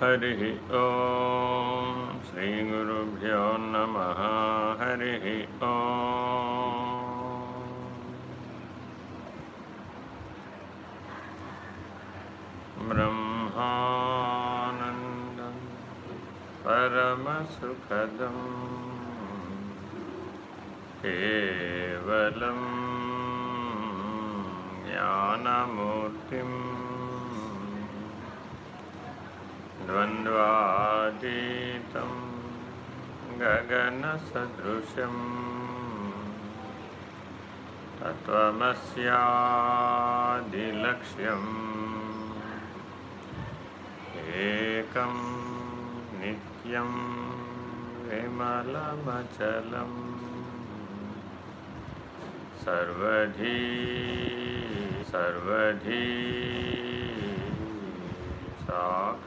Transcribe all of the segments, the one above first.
हरिः ॐ श्रीगुरुभ्यो नमः। हरिः ॐ ब्रह्मानन्दं परमसुखदम् केवलं ज्ञानमूर्तिम् द्वन्द्वातीतं गगनसदृशम् तत्त्वमस्यादिलक्ष्यम् एकं नित्यं विमलमचलम् सर्वधी सर्वधी साक्षिभूतम्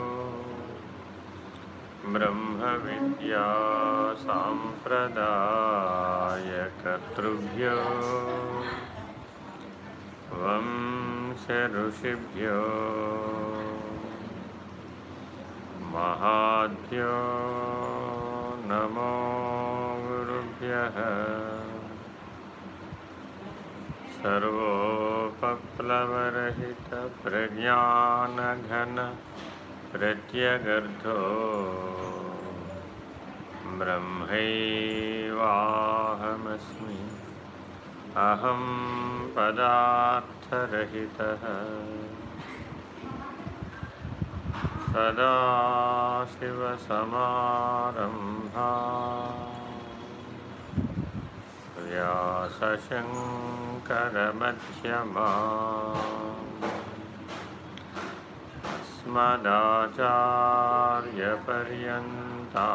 ब्रह्मविद्यासाम्प्रदायकर्तृभ्यो वंशऋषिभ्यो महाभ्यो नमो गुरुभ्यः। सर्वोपप्लवरहितप्रज्ञानघन प्रत्यगर्धो ब्रह्मैवाहमस्मि। अहं पदार्थरहितः। सदाशिवसमारम्भा व्यासशङ्करमध्यमा। अस्मदाचार्यपर्यन्ता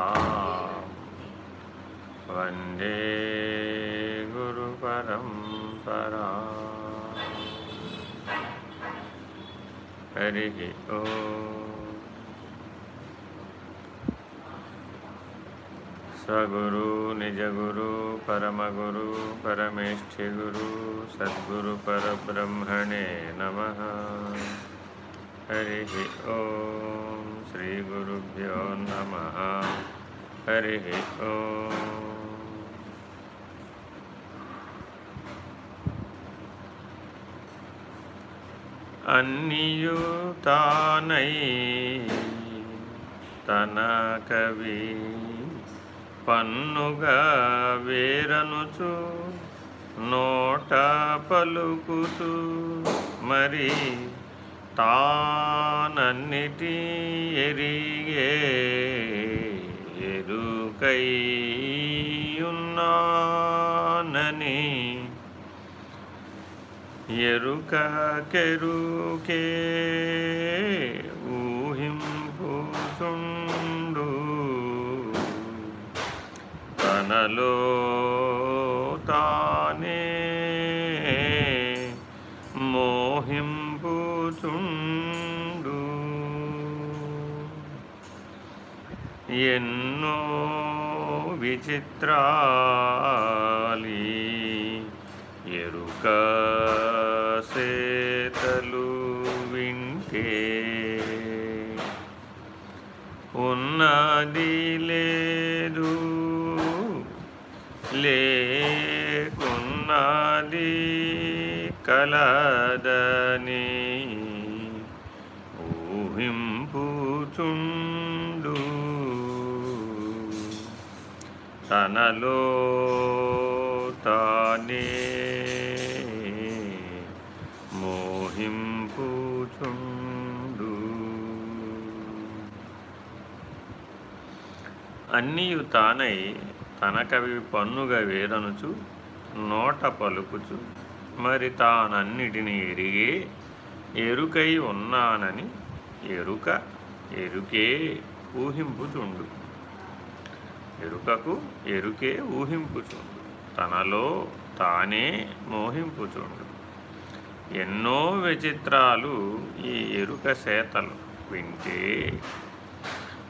वंदे गुरुपरम्परा। हरिः ॐ स्वगुरु निजगुरु परमगुरु परमेष्ठिगुरु सद्गुरुपरब्रह्मणे नमः। हरिः ॐ श्रीगुरुभ्यो नमः हरिः ॐ అన్నియుతానై తన కవి పన్నుగా వేరనుచు నోట పలుకుచు మరి తానన్నిటి ఎరిగే ఎరుకైయున్నానని ఎరుక కెరుకే ఊహింపుచుండు. తనలో తానే ఎన్నో విచిత్రాలి ఎరుక సేతలు వింటే ఉన్నది లేదు లేకున్నది కలదని ఊహింపుచుండు తనలో తానే మోహింపుచుండు అన్నీయు తానై తనకవి పన్నుగా వేదనుచు నోట పలుకుచు మరి తానన్నిటిని ఎరిగే ఎరుకై ఉన్నానని ఎరుక ఎరుకే ఊహింపుచుండు. ఎరుకకు ఎరుకే ఊహింపుచుండు. తనలో తానే మోహింపుచుండు. ఎన్నో విచిత్రాలు ఈ ఎరుక సేతలు వింటే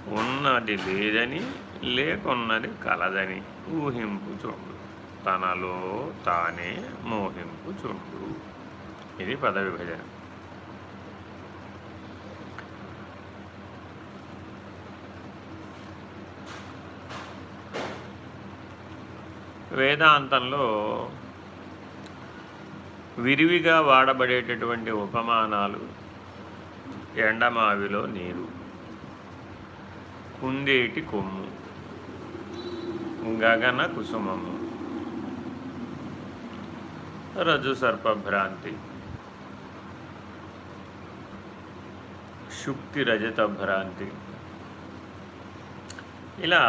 ఉన్నది లేదని లేకున్నది కలదని ఊహింపుచుండు. తనలో తానే మోహింపుచుండు. ఇది పద వేదాంతంలో విరివిగా వాడబడేటటువంటి ఉపమానాలు ఎండమావిలో నీరు కుందేటి కొమ్ము గగన కుసుమము రజు సర్పభ్రాంతి శుక్తి రజత భ్రాంతి. ఇలా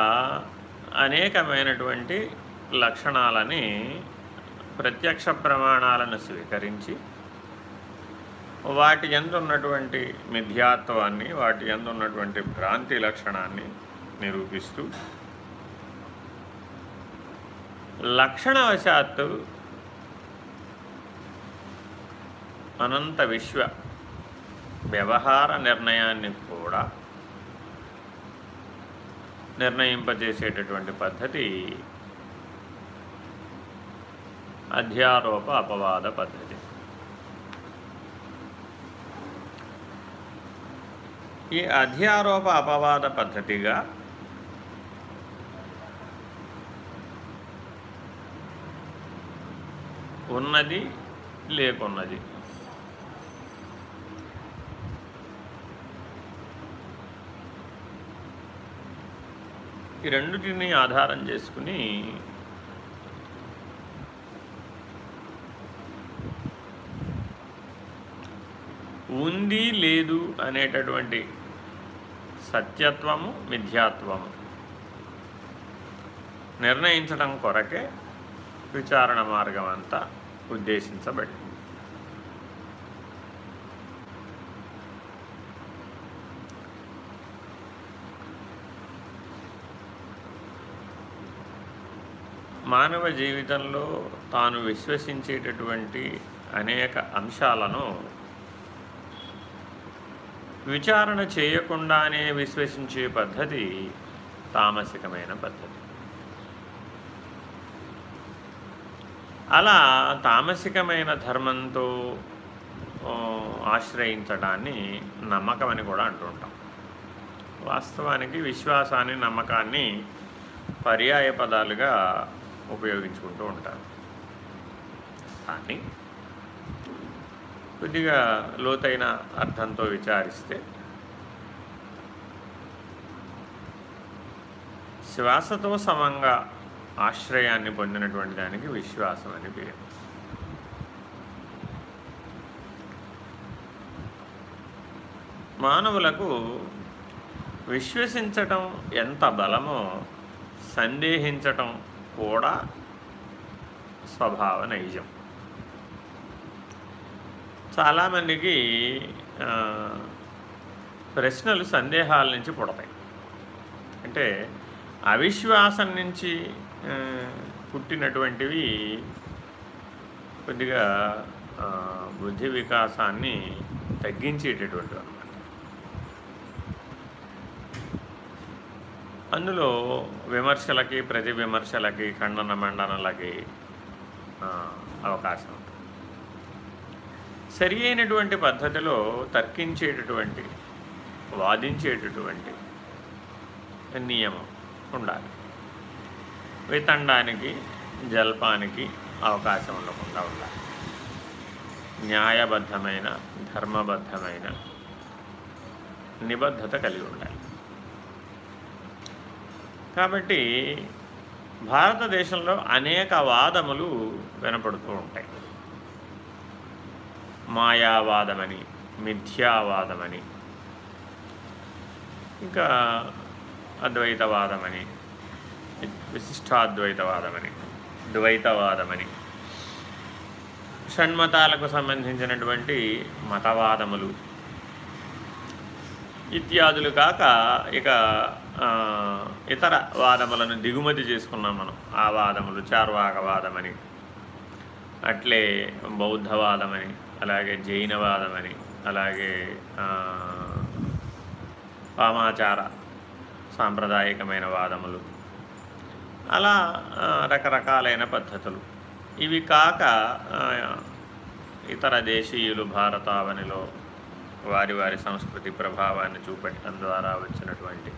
అనేకమైనటువంటి లక్షణాలని ప్రత్యక్ష ప్రమాణాలను స్వీకరించి వాటి ఎందు ఉన్నటువంటి మిథ్యాత్వాన్ని వాటి ఎందు ఉన్నటువంటి భ్రాంతి లక్షణాన్ని నిరూపిస్తూ లక్షణవశాత్తు అనంత విశ్వ వ్యవహార నిర్ణయాన్ని కూడా నిర్ణయింపజేసేటటువంటి పద్ధతి అధ్యారోప అపవాద పద్ధతి. ఈ అధ్యారోప అపవాద పద్ధతిగా ఉన్నది లేకున్నది. ఈ రెండుటిని ఆధారం చేసుకుని ఉంది లేదు అనేటటువంటి సత్యత్వము మిథ్యాత్వము. నిర్ణయించడం కొరకే విచారణ మార్గం అంతా ఉద్దేశించబడింది. మానవ జీవితంలో తాను విశ్వసించేటటువంటి అనేక అంశాలను విచారణ చేయకుండానే విశ్వసించే పద్ధతి తామసికమైన పద్ధతి. అలా తామసికమైన ధర్మంతో ఆశ్రయించడాన్ని నమ్మకం అని కూడా అంటుంటాం వాస్తవానికి విశ్వాసాన్ని నమ్మకాన్ని పర్యాయ పదాలుగా ఉపయోగించుకుంటూ ఉంటారు. కానీ కొద్దిగా లోతైన అర్థంతో విచారిస్తే శ్వాసతో సమంగా ఆశ్రయాన్ని పొందినటువంటి దానికి విశ్వాసం అని పేరు. మానవులకు విశ్వసించటం ఎంత బలమో సందేహించటం కూడా స్వభావ నైజం. చాలామందికి ప్రశ్నలు సందేహాల నుంచి పుడతాయి. అంటే అవిశ్వాసం నుంచి పుట్టినటువంటివి కొద్దిగా బుద్ధి వికాసాన్ని తగ్గించేటటువంటివి అనమాట అందులో విమర్శలకి ప్రతి విమర్శలకి ఖండన మండనలకి అవకాశం. సరి అయినటువంటి పద్ధతిలో తర్కించేటటువంటి వాదించేటటువంటి నియమం ఉండాలి. వితండానికి జల్పానికి అవకాశం ఉండకుండా ఉండాలి. న్యాయబద్ధమైన ధర్మబద్ధమైన నిబద్ధత కలిగి ఉండాలి. కాబట్టి భారతదేశంలో అనేక వాదములు వినపడుతూ ఉంటాయి. మాయావాదమని మిథ్యావాదమని ఇంకా అద్వైతవాదమని విశిష్టాద్వైతవాదమని ద్వైతవాదమని షణ్మతాలకు సంబంధించినటువంటి మతవాదములు ఇత్యాదులు కాక ఇక ఇతర వాదములను దిగుమతి చేసుకున్నాం మనం. ఆ వాదములు చార్వాకవాదమని అట్లే బౌద్ధవాదమని అలాగే జైనవాదమని అలాగే వామాచార సాంప్రదాయకమైన వాదములు. అలా రకరకాలైన పద్ధతులు. ఇవి కాక ఇతర దేశీయులు భారతావనిలో వారి వారి సంస్కృతి ప్రభావాన్ని చూపెట్టడం ద్వారా వచ్చినటువంటి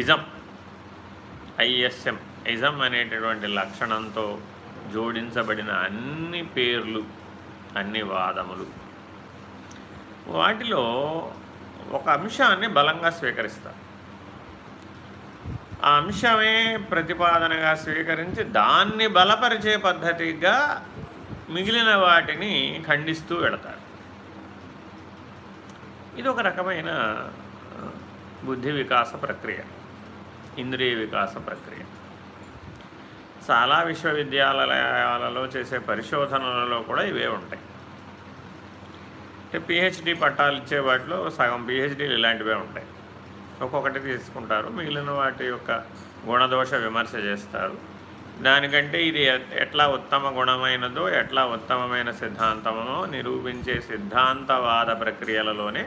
ఇజం ఐఎస్ఎం. ఇజం అనేటటువంటి లక్షణంతో జోడించబడిన అన్ని పేర్లు అన్ని వాదములు వాటిలో ఒక అంశాన్ని బలంగా స్వీకరిస్తారు ఆ అంశమే ప్రతిపాదనగా స్వీకరించి దాన్ని బలపరిచే పద్ధతిగా మిగిలిన వాటిని ఖండిస్తూ వెళతారు. ఇది ఒక రకమైన బుద్ధి వికాస ప్రక్రియ ఇంద్రియ వికాస ప్రక్రియ. చాలా విశ్వవిద్యాలయాలలో చేసే పరిశోధనలలో కూడా ఇవే ఉంటాయి. అంటే పిహెచ్డి పట్టాలు ఇచ్చే వాటిలో సగం పిహెచ్డీలు ఇలాంటివే ఉంటాయి. ఒక్కొక్కటి తీసుకుంటారు మిగిలిన వాటి యొక్క గుణదోష విమర్శ చేస్తారు. దానికంటే ఇది ఎట్లా ఉత్తమ గుణమైనదో ఎట్లా ఉత్తమమైన సిద్ధాంతమో నిరూపించే సిద్ధాంతవాద ప్రక్రియలలోనే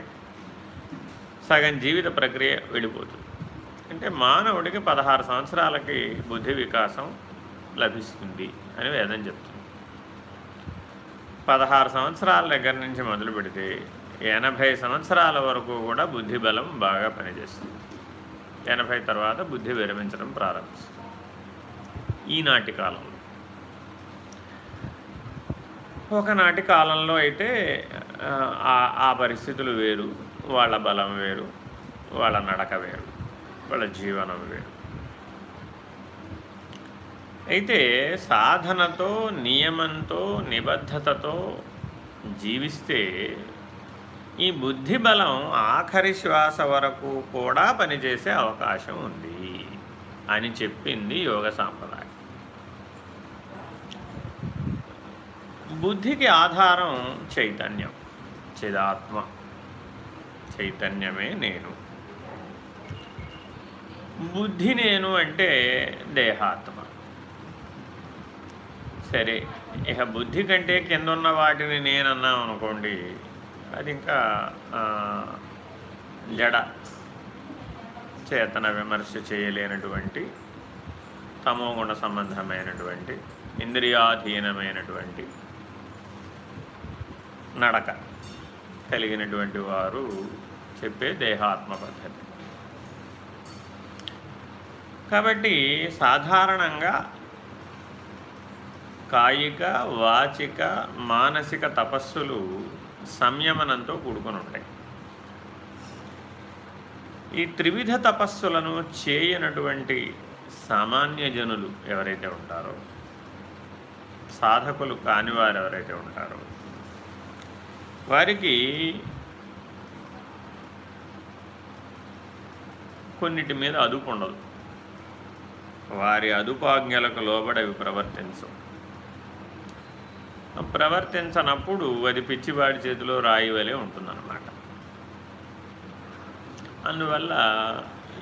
సగం జీవిత ప్రక్రియ వెళ్ళిపోతుంది అంటే మానవుడికి పదహారు సంవత్సరాలకి బుద్ధి వికాసం లభిస్తుంది అని వేదం చెప్తుంది. పదహారు సంవత్సరాల దగ్గర నుంచి మొదలు పెడితే ఎనభై సంవత్సరాల వరకు కూడా బుద్ధి బలం బాగా పనిచేస్తుంది. ఎనభై తర్వాత బుద్ధి విరమించడం ప్రారంభిస్తుంది. ఈనాటి కాలంలో. ఒకనాటి కాలంలో అయితే ఆ పరిస్థితులు వేరు వాళ్ళ బలం వేరు వాళ్ళ నడక వేరు వాళ్ళ జీవనం వేరు. అయితే సాధనతో నియమంతో నిబద్ధతతో జీవిస్తే ఈ బుద్ధి బలం ఆఖరి శ్వాస వరకు కూడా పనిచేసే అవకాశం ఉంది అని చెప్పింది యోగ సాంప్రదాయం. బుద్ధికి ఆధారం చైతన్యం. చిదాత్మ. చైతన్యమే నేను. బుద్ధి నేను అంటే దేహాత్మ. సరే ఇక బుద్ధి కంటే కింద ఉన్న వాటిని నేనన్నాం అనుకోండి అది ఇంకా జడ చేతన విమర్శ చేయలేనటువంటి తమోగుణ సంబంధమైనటువంటి ఇంద్రియాధీనమైనటువంటి నడక కలిగినటువంటి వారు చెప్పే దేహాత్మ పద్ధతి. కాబట్టి సాధారణంగా కాయిక వాచిక మానసిక తపస్సులు సంయమనంతో కూడుకొని ఉంటాయి ఈ త్రివిధ తపస్సులను చేయనటువంటి సామాన్య జనులు ఎవరైతే ఉంటారో సాధకులు కాని వారు ఎవరైతే ఉంటారో వారికి కొన్నిటి మీద అదుపు ఉండదు. వారి అదుపాజ్ఞలకు లోబడి అవి ప్రవర్తించవు. ప్రవర్తించనప్పుడు అది పిచ్చివాడి చేతిలో రాయి వలె ఉంటుందన్నమాట. అందువల్ల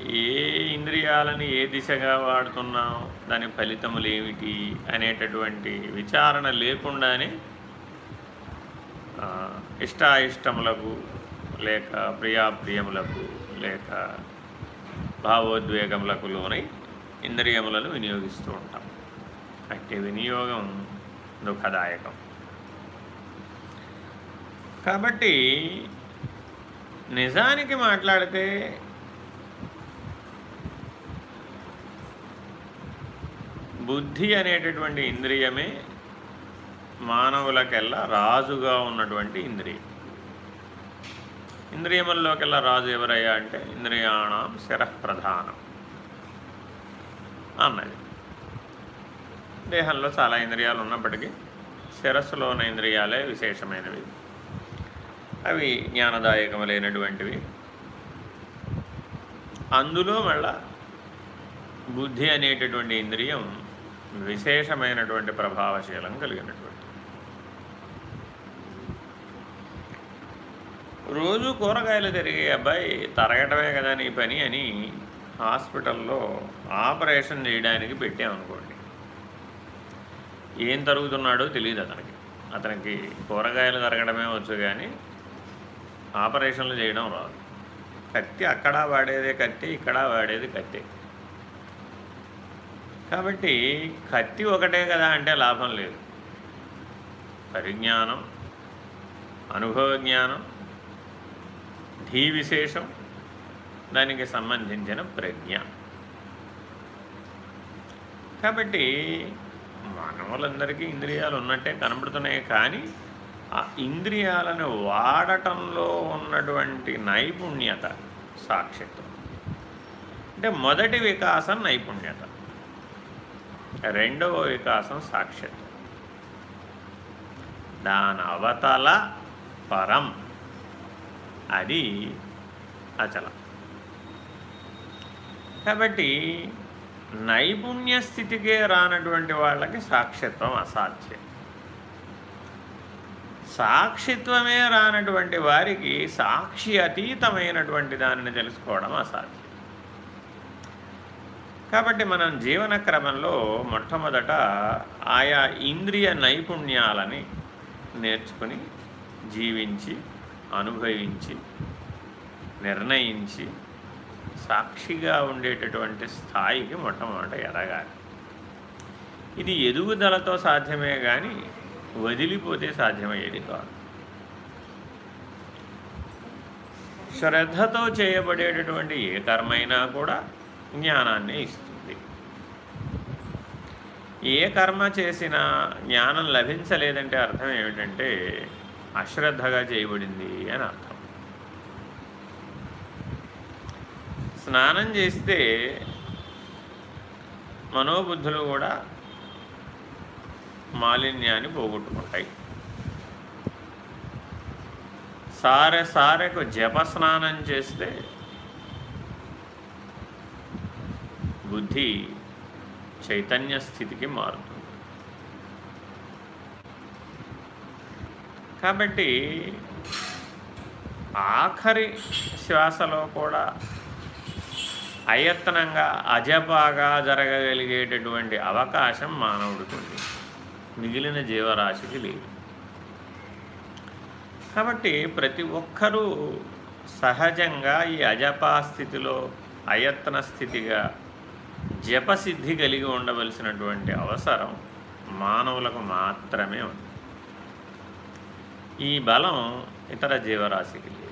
ఏ ఇంద్రియాలని ఏ దిశగా వాడుతున్నాం దాని ఫలితములు ఏమిటి అనేటటువంటి విచారణ లేకుండానే ఇష్టాయిష్టములకు లేక ప్రియాప్రియములకు లేక భావోద్వేగములకు లోనై ఇంద్రియములను వినియోగిస్తూ ఉంటాం. అంటే వినియోగం దుఃఖదాయకం. కాబట్టి నిజానికి మాట్లాడితే బుద్ధి అనేటటువంటి ఇంద్రియమే మానవులకెల్లా రాజుగా ఉన్నటువంటి ఇంద్రియం. ఇంద్రియముల్లోకెల్లా రాజు ఎవరయ్యా అంటే ఇంద్రియాణం శిరప్రధానం అన్నది. దేహంలో చాలా ఇంద్రియాలు ఉన్నప్పటికీ శిరస్సులో ఉన్న ఇంద్రియాలే విశేషమైనవి. అవి జ్ఞానదాయకములైనటువంటివి అందులో మళ్ళా బుద్ధి అనేటటువంటి ఇంద్రియం విశేషమైనటువంటి ప్రభావశీలం కలిగినటువంటి. రోజు కూరగాయలు తిరిగే అబ్బాయి తరగటమే కదా నీ పని అని హాస్పిటల్లో ఆపరేషన్ చేయడానికి పెట్టామనుకోండి. ఏం తరుగుతున్నాడో తెలియదు అతనికి. అతనికి కూరగాయలు తరగడమే వచ్చు కానీ ఆపరేషన్లు చేయడం రాదు. కత్తి అక్కడ వాడేదే కత్తి ఇక్కడ వాడేది కత్తి. కాబట్టి కత్తి ఒకటే కదా అంటే లాభం లేదు. పరిజ్ఞానం అనుభవ జ్ఞానం ధీ విశేషం దానికి సంబంధించిన ప్రజ్ఞ. కాబట్టి మానవులందరికీ ఇంద్రియాలు ఉన్నట్టే కనబడుతున్నాయి కానీ ఆ ఇంద్రియాలను వాడటంలో ఉన్నటువంటి నైపుణ్యత సాక్షిత్వం. అంటే మొదటి వికాసం నైపుణ్యత. రెండవ వికాసం సాక్షిత్వం. దాని అవతల పరం అది అచలం. కాబట్టి నైపుణ్య స్థితికే రానటువంటి వాళ్ళకి సాక్షిత్వం అసాధ్యం. సాక్షిత్వమే రానటువంటి వారికి సాక్షి అతీతమైనటువంటి దానిని తెలుసుకోవడం అసాధ్యం. కాబట్టి మనం జీవన క్రమంలో మొట్టమొదట ఆయా ఇంద్రియ నైపుణ్యాలని నేర్చుకుని జీవించి అనుభవించి నిర్ణయించి సాక్షిగా ఉండేటటువంటి స్థాయికి మొట్టమొదట ఎదగాలి. ఇది ఎదుగుదలతో సాధ్యమే కానీ వదిలిపోతే సాధ్యమయ్యేది కాదు. శ్రద్ధతో చేయబడేటటువంటి ఏ కర్మైనా కూడా జ్ఞానాన్ని ఇస్తుంది. ఏ కర్మ చేసినా జ్ఞానం లభించలేదంటే అర్థం ఏమిటంటే అశ్రద్ధగా చేయబడింది అని అర్థం. స్నానం చేస్తే మనోబుద్ధులు కూడా మాలిన్యాన్ని పోగొట్టుకుంటాయి. సారె సారెకు జప స్నానం చేస్తే బుద్ధి చైతన్య స్థితికి మారుతుంది. కాబట్టి ఆఖరి శ్వాసలో కూడా అయత్నంగా అజపాగా జరగగలిగేటటువంటి అవకాశం మానవుడికి ఉంది. మిగిలిన జీవరాశికి లేదు. కాబట్టి ప్రతి ఒక్కరూ సహజంగా ఈ అజపా స్థితిలో అయత్న స్థితిగా జపసిద్ధి కలిగి ఉండవలసినటువంటి అవసరం మానవులకు మాత్రమే ఉంది. ఈ బలం ఇతర జీవరాశికి లేదు.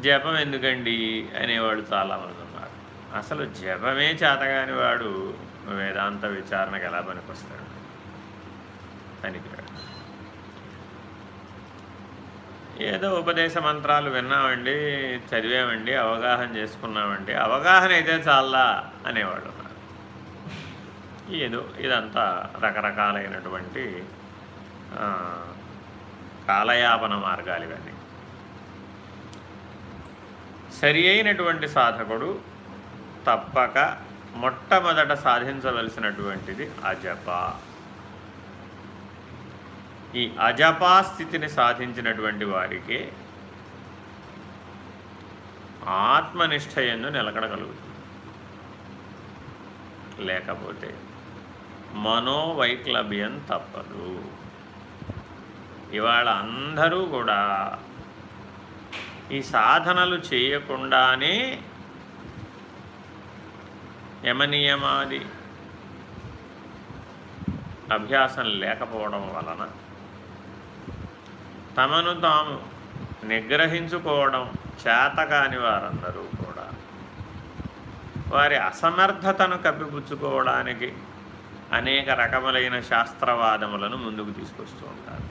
జపం ఎందుకండి అనేవాడు చాలామంది ఉన్నారు. అసలు జపమే చేతగాని వాడు వేదాంత విచారణకు ఎలా పనికొస్తాడు పనికిరాడు ఏదో ఉపదేశ మంత్రాలు విన్నామండి చదివామండి అవగాహన చేసుకున్నామండి. అవగాహన అయితే చాలా అనేవాడు ఉన్నారు. ఏదో ఇదంతా రకరకాలైనటువంటి కాలయాపన మార్గాలు ఇవన్నీ. సరి అయినటువంటి సాధకుడు తప్పక మొట్టమొదట సాధించవలసినటువంటిది అజప. ఈ అజపా స్థితిని సాధించినటువంటి వారికి ఆత్మనిష్ట ఎందు నిలకడగలుగుతుంది. లేకపోతే మనోవైక్లభ్యం తప్పదు. ఇవాళ అందరూ కూడా ఈ సాధనలు చేయకుండానే యమనియమాది అభ్యాసం లేకపోవడం వలన తమను తాము నిగ్రహించుకోవడం చేతకాని వారందరూ కూడా వారి అసమర్థతను కప్పిపుచ్చుకోవడానికి అనేక రకములైన శాస్త్రవాదములను ముందుకు తీసుకొస్తూ ఉంటారు.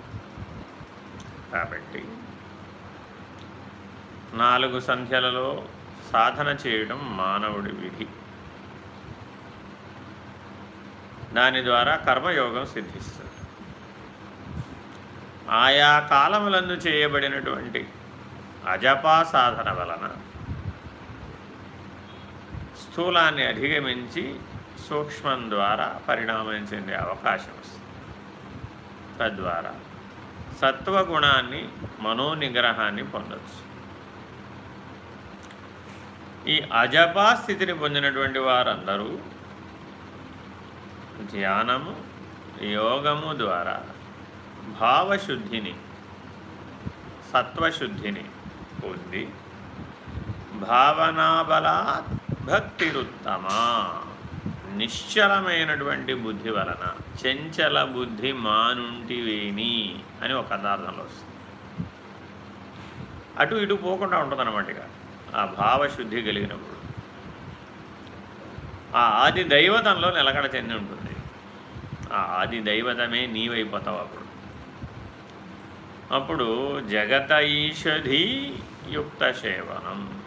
కాబట్టి నాలుగు సంఖ్యలలో సాధన చేయడం మానవుడి విధి. దాని ద్వారా కర్మయోగం సిద్ధిస్తుంది. ఆయా కాలములందు చేయబడినటువంటి అజపా సాధన వలన స్థూలాన్ని అధిగమించి సూక్ష్మం ద్వారా పరిణామం చెందే అవకాశం వస్తుంది. తద్వారా సత్వగుణాన్ని మనోనిగ్రహాన్ని పొందవచ్చు ఈ అజపా స్థితిని పొందినటువంటి వారందరూ ధ్యానము యోగము ద్వారా భావశుద్ధిని సత్వశుద్ధిని పొంది భావనాబలా భక్తిరుత్తమా. నిశ్చలమైనటువంటి బుద్ధి వలన చెంచల బుద్ధి మానుంటివేని అని ఒక పదార్థంలో వస్తుంది. అటు ఇటు పోకుండా ఉంటుందన్నమాట ఇక. ఆ భావశుద్ధి కలిగినప్పుడు. ఆ ఆది దైవతంలో నిలకడ చెంది ఉంటుంది. ఆ ఆది దైవతమే నీవైపోతావు అప్పుడు. అప్పుడు జగత ఈషధి యుక్త సేవనం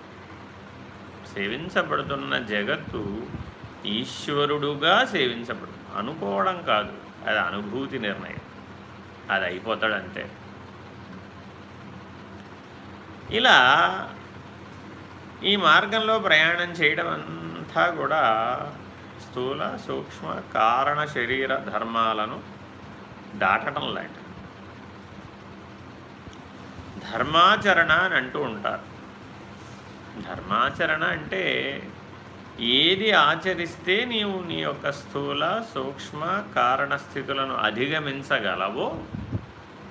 సేవించబడుతున్న జగత్తు ఈశ్వరుడుగా సేవించబడు అనుకోవడం కాదు. అది అనుభూతి నిర్ణయం. అది అయిపోతాడంతే. ఇలా ఈ మార్గంలో ప్రయాణం చేయడం అంతా కూడా స్థూల సూక్ష్మ కారణ శరీర ధర్మాలను దాటడం లాంటిది. ధర్మాచరణ అని అంటూ ఉంటారు. ధర్మాచరణ అంటే ఏది ఆచరిస్తే నీవు నీ యొక్క స్థూల సూక్ష్మ కారణ స్థితులను అధిగమించగలవో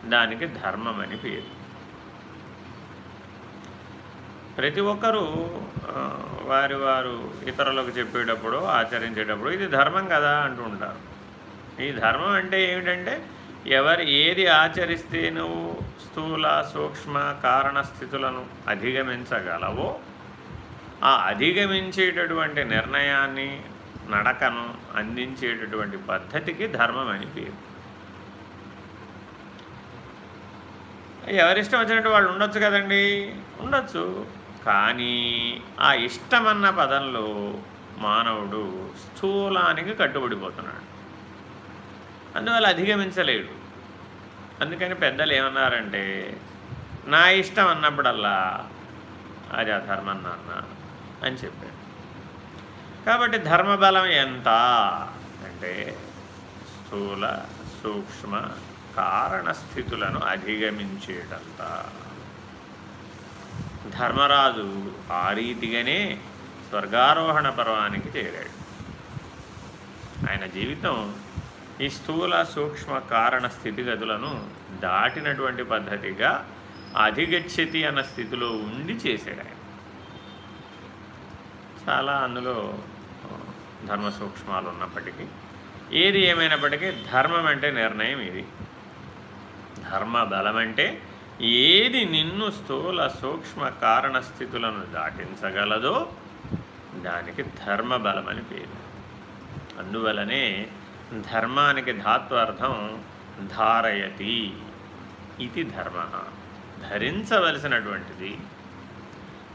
దానికి ధర్మం అని పేరు. ప్రతి ఒక్కరూ వారి వారు ఇతరులకు చెప్పేటప్పుడు ఆచరించేటప్పుడు ఇది ధర్మం కదా అంటూ ఉంటారు. ఈ ధర్మం అంటే ఏమిటంటే ఎవరు ఏది ఆచరిస్తే నువ్వు స్థూల సూక్ష్మ కారణ స్థితులను అధిగమించగలవో ఆ అధిగమించేటటువంటి నిర్ణయాన్ని నడకను అందించేటటువంటి పద్ధతికి ధర్మం అని పేరు. ఎవరిష్టం వచ్చినట్టు వాళ్ళు ఉండొచ్చు కదండి? ఉండొచ్చు. కానీ ఆ ఇష్టమన్న పదంలో మానవుడు స్థూలానికి కట్టుబడిపోతున్నాడు. అందువల్ల అధిగమించలేడు. అందుకని పెద్దలు ఏమన్నారంటే నా ఇష్టం అన్నప్పుడల్లా అది అధర్మం నాన్న అని చెప్పాడు. కాబట్టి ధర్మబలం ఎంత అంటే స్థూల సూక్ష్మ కారణ స్థితులను అధిగమించేటంత. ధర్మరాజు ఆ రీతిగానే స్వర్గారోహణ పర్వానికి చేరాడు. ఆయన జీవితం ఈ స్థూల సూక్ష్మ కారణ స్థితిగతులను దాటినటువంటి పద్ధతిగా అధిగచ్చతి అన్న స్థితిలో ఉండి చేశాడు ఆయన. చాలా అందులో ధర్మ సూక్ష్మాలు ఉన్నప్పటికీ ఏది ఏమైనప్పటికీ ధర్మం అంటే నిర్ణయం ఇది. ధర్మ బలం అంటే ఏది నిన్ను స్థూల సూక్ష్మ కారణ స్థితులను దాటించగలదో దానికి ధర్మ బలం అని పేరు. అందువలనే ధర్మానికి ధాత్వార్థం ధారయతి ఇది ధర్మ. ధరించవలసినటువంటిది.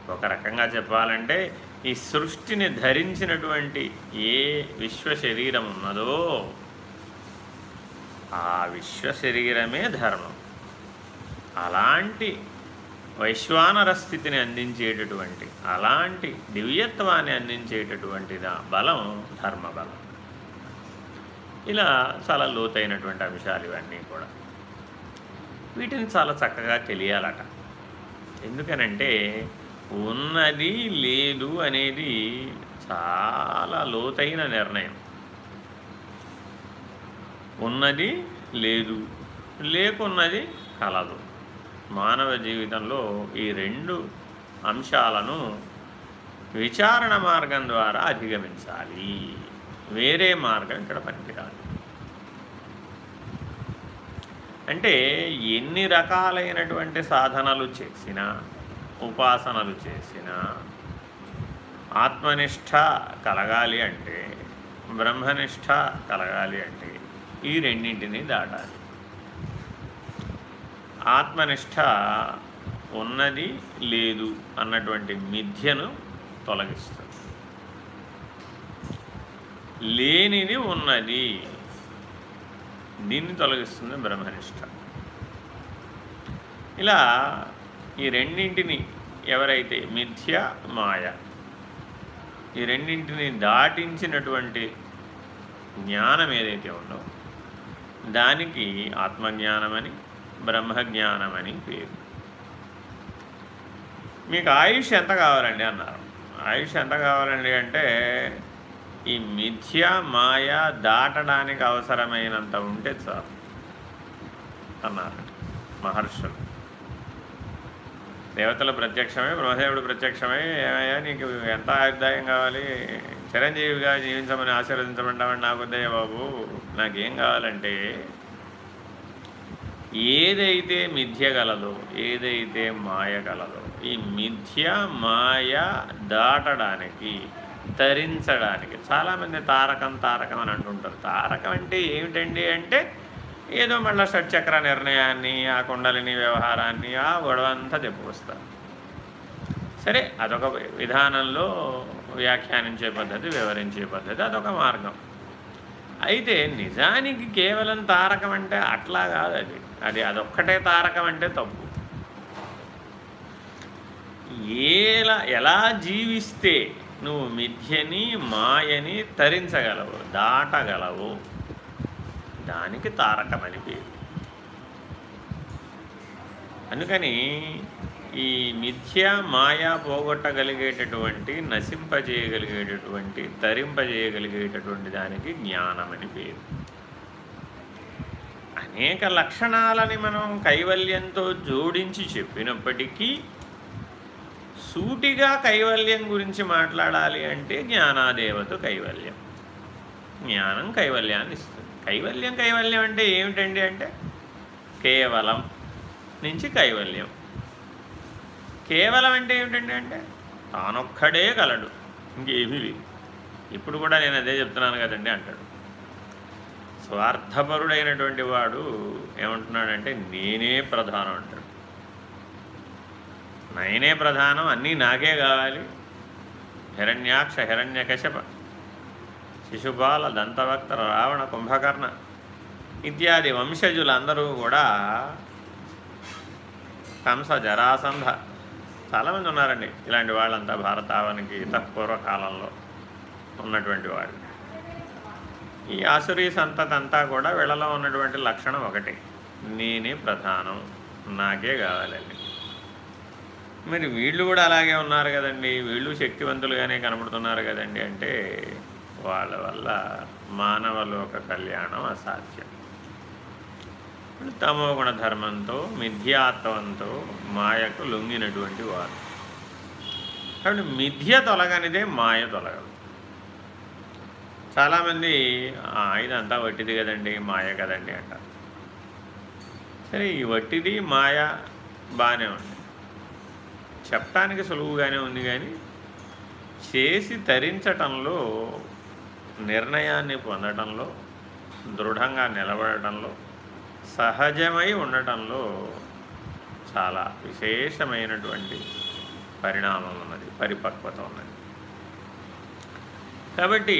ఒక రకంగా చెప్పాలంటే ఈ సృష్టిని ధరించినటువంటి ఏ విశ్వ శరీరం ఉన్నదో ఆ విశ్వ శరీరమే ధర్మం. అలాంటి వైశ్వానర స్థితిని అందించేటటువంటి అలాంటి దివ్యత్వాన్ని అందించేటటువంటి బలం ధర్మబలం. ఇలా చాలా లోతైనటువంటి అంశాలు ఇవన్నీ కూడా. వీటిని చాలా చక్కగా తెలియాలట. ఎందుకనంటే ఉన్నది లేదు అనేది చాలా లోతైన నిర్ణయం. ఉన్నది లేదు లేకున్నది కలదు. మానవ జీవితంలో ఈ రెండు అంశాలను విచారణ మార్గం ద్వారా అధిగమించాలి. వేరే మార్గం ఇక్కడ పనికిరాలి అంటే ఎన్ని రకాలైనటువంటి సాధనలు చేసినా ఉపాసనలు చేసినా ఆత్మనిష్ట కలగాలి అంటే బ్రహ్మనిష్ట కలగాలి అంటే ఈ రెండింటిని దాటాలి. ఆత్మనిష్ట ఉన్నది లేదు అన్నటువంటి మిథ్యను తొలగిస్తుంది. లేనిది ఉన్నది దీన్ని తొలగిస్తుంది బ్రహ్మనిష్ట. ఇలా ఈ రెండింటిని ఎవరైతే మిథ్య మాయ ఈ రెండింటిని దాటించినటువంటి జ్ఞానం ఏదైతే ఉందో దానికి ఆత్మజ్ఞానమని బ్రహ్మజ్ఞానమని పేరు. మీకు ఆయుష్ ఎంత కావాలండి అన్నారు. ఆయుష్ ఎంత కావాలండి అంటే ఈ మిథ్య మాయ దాటడానికి అవసరమైనంత ఉంటే చాలు అన్నారు మహర్షులు. దేవతలు ప్రత్యక్షమే బ్రహ్మదేవుడు ప్రత్యక్షమే ఏమయ్యా నీకు ఎంత ఆయుర్దాయం కావాలి? చిరంజీవిగా జీవించమని ఆశీర్వదించమంటామని నాకు వద్దయ్య బాబు. నాకేం కావాలంటే ఏదైతే మిథ్య గలదో ఏదైతే మాయ గలదో ఈ మిథ్య మాయ దాటడానికి తరించడానికి చాలామంది తారకం తారకం అని అంటుంటారు. తారకం అంటే ఏమిటండి అంటే ఏదో మళ్ళీ షట్చక్ర నిర్ణయాన్ని ఆ కుండలిని వ్యవహారాన్ని ఆ గొడవ అంతా చెప్పుకొస్తారు. సరే అదొక విధానంలో వ్యాఖ్యానించే పద్ధతి వివరించే పద్ధతి అదొక మార్గం. అయితే నిజానికి కేవలం తారకం అంటే అట్లా కాదు అది. అది అదొక్కటే తారకం అంటే తప్పు. ఎలా ఎలా జీవిస్తే నువ్వు మిథ్యని మాయని తరించగలవు దాటగలవు? దానికి తారకమని పేరు. అందుకని ఈ మిథ్య మాయా పోగొట్టగలిగేటటువంటి నశింపజేయగలిగేటటువంటి తరింపజేయగలిగేటటువంటి దానికి జ్ఞానమని పేరు. అనేక లక్షణాలని మనం కైవల్యంతో జోడించి చెప్పినప్పటికీ సూటిగా కైవల్యం గురించి మాట్లాడాలి అంటే జ్ఞానాదేవత కైవల్యం. జ్ఞానం కైవల్యాన్ని ఇస్తుంది. కైవల్యం కైవల్యం అంటే ఏమిటండి అంటే కేవలం నుంచి కైవల్యం. కేవలం అంటే ఏమిటండి అంటే తానొక్కడే కలడు ఇంకేమీ లేదు. ఇప్పుడు కూడా నేను అదే చెప్తున్నాను కదండి అంటాడు. స్వార్థపరుడైనటువంటి వాడు ఏమంటున్నాడంటే నేనే ప్రధానం అంటాడు. నేనే ప్రధానం అన్నీ నాకే కావాలి. హిరణ్యాక్ష హిరణ్యకశప శిశుపాల దంతవక్త రావణ కుంభకర్ణ ఇత్యాది వంశజులందరూ కూడా కంస జరాసంధ చాలామంది ఉన్నారండి. ఇలాంటి వాళ్ళంతా భారతావనికి పూర్వకాలంలో ఉన్నటువంటి వాళ్ళు. ఈ ఆసురీ సంతతంతా కూడా వీళ్ళలో ఉన్నటువంటి లక్షణం ఒకటి. నేనే ప్రధానం నాకే కావాలండి. మరి వీళ్ళు కూడా అలాగే ఉన్నారు కదండి. వీళ్ళు శక్తివంతులుగానే కనబడుతున్నారు కదండి. అంటే వాళ్ళ వల్ల మానవలోక కళ్యాణం అసాధ్యం. తమో గుణధర్మంతో మిథ్యాత్వంతో మాయకు లొంగినటువంటి వారు. కాబట్టి మిథ్య తొలగనిదే మాయ తొలగదు. చాలామంది ఇదంతా వట్టిది కదండి మాయ కదండి అంటారు. సరే ఈ వట్టిది మాయ బాగానే ఉంది. చెప్పడానికి సులువుగానే ఉంది కానీ చేసి తరించటంలో నిర్ణయాన్ని పొందటంలో దృఢంగా నిలబడటంలో సహజమై ఉండటంలో చాలా విశేషమైనటువంటి పరిణామం ఉన్నది పరిపక్వత ఉన్నది. కాబట్టి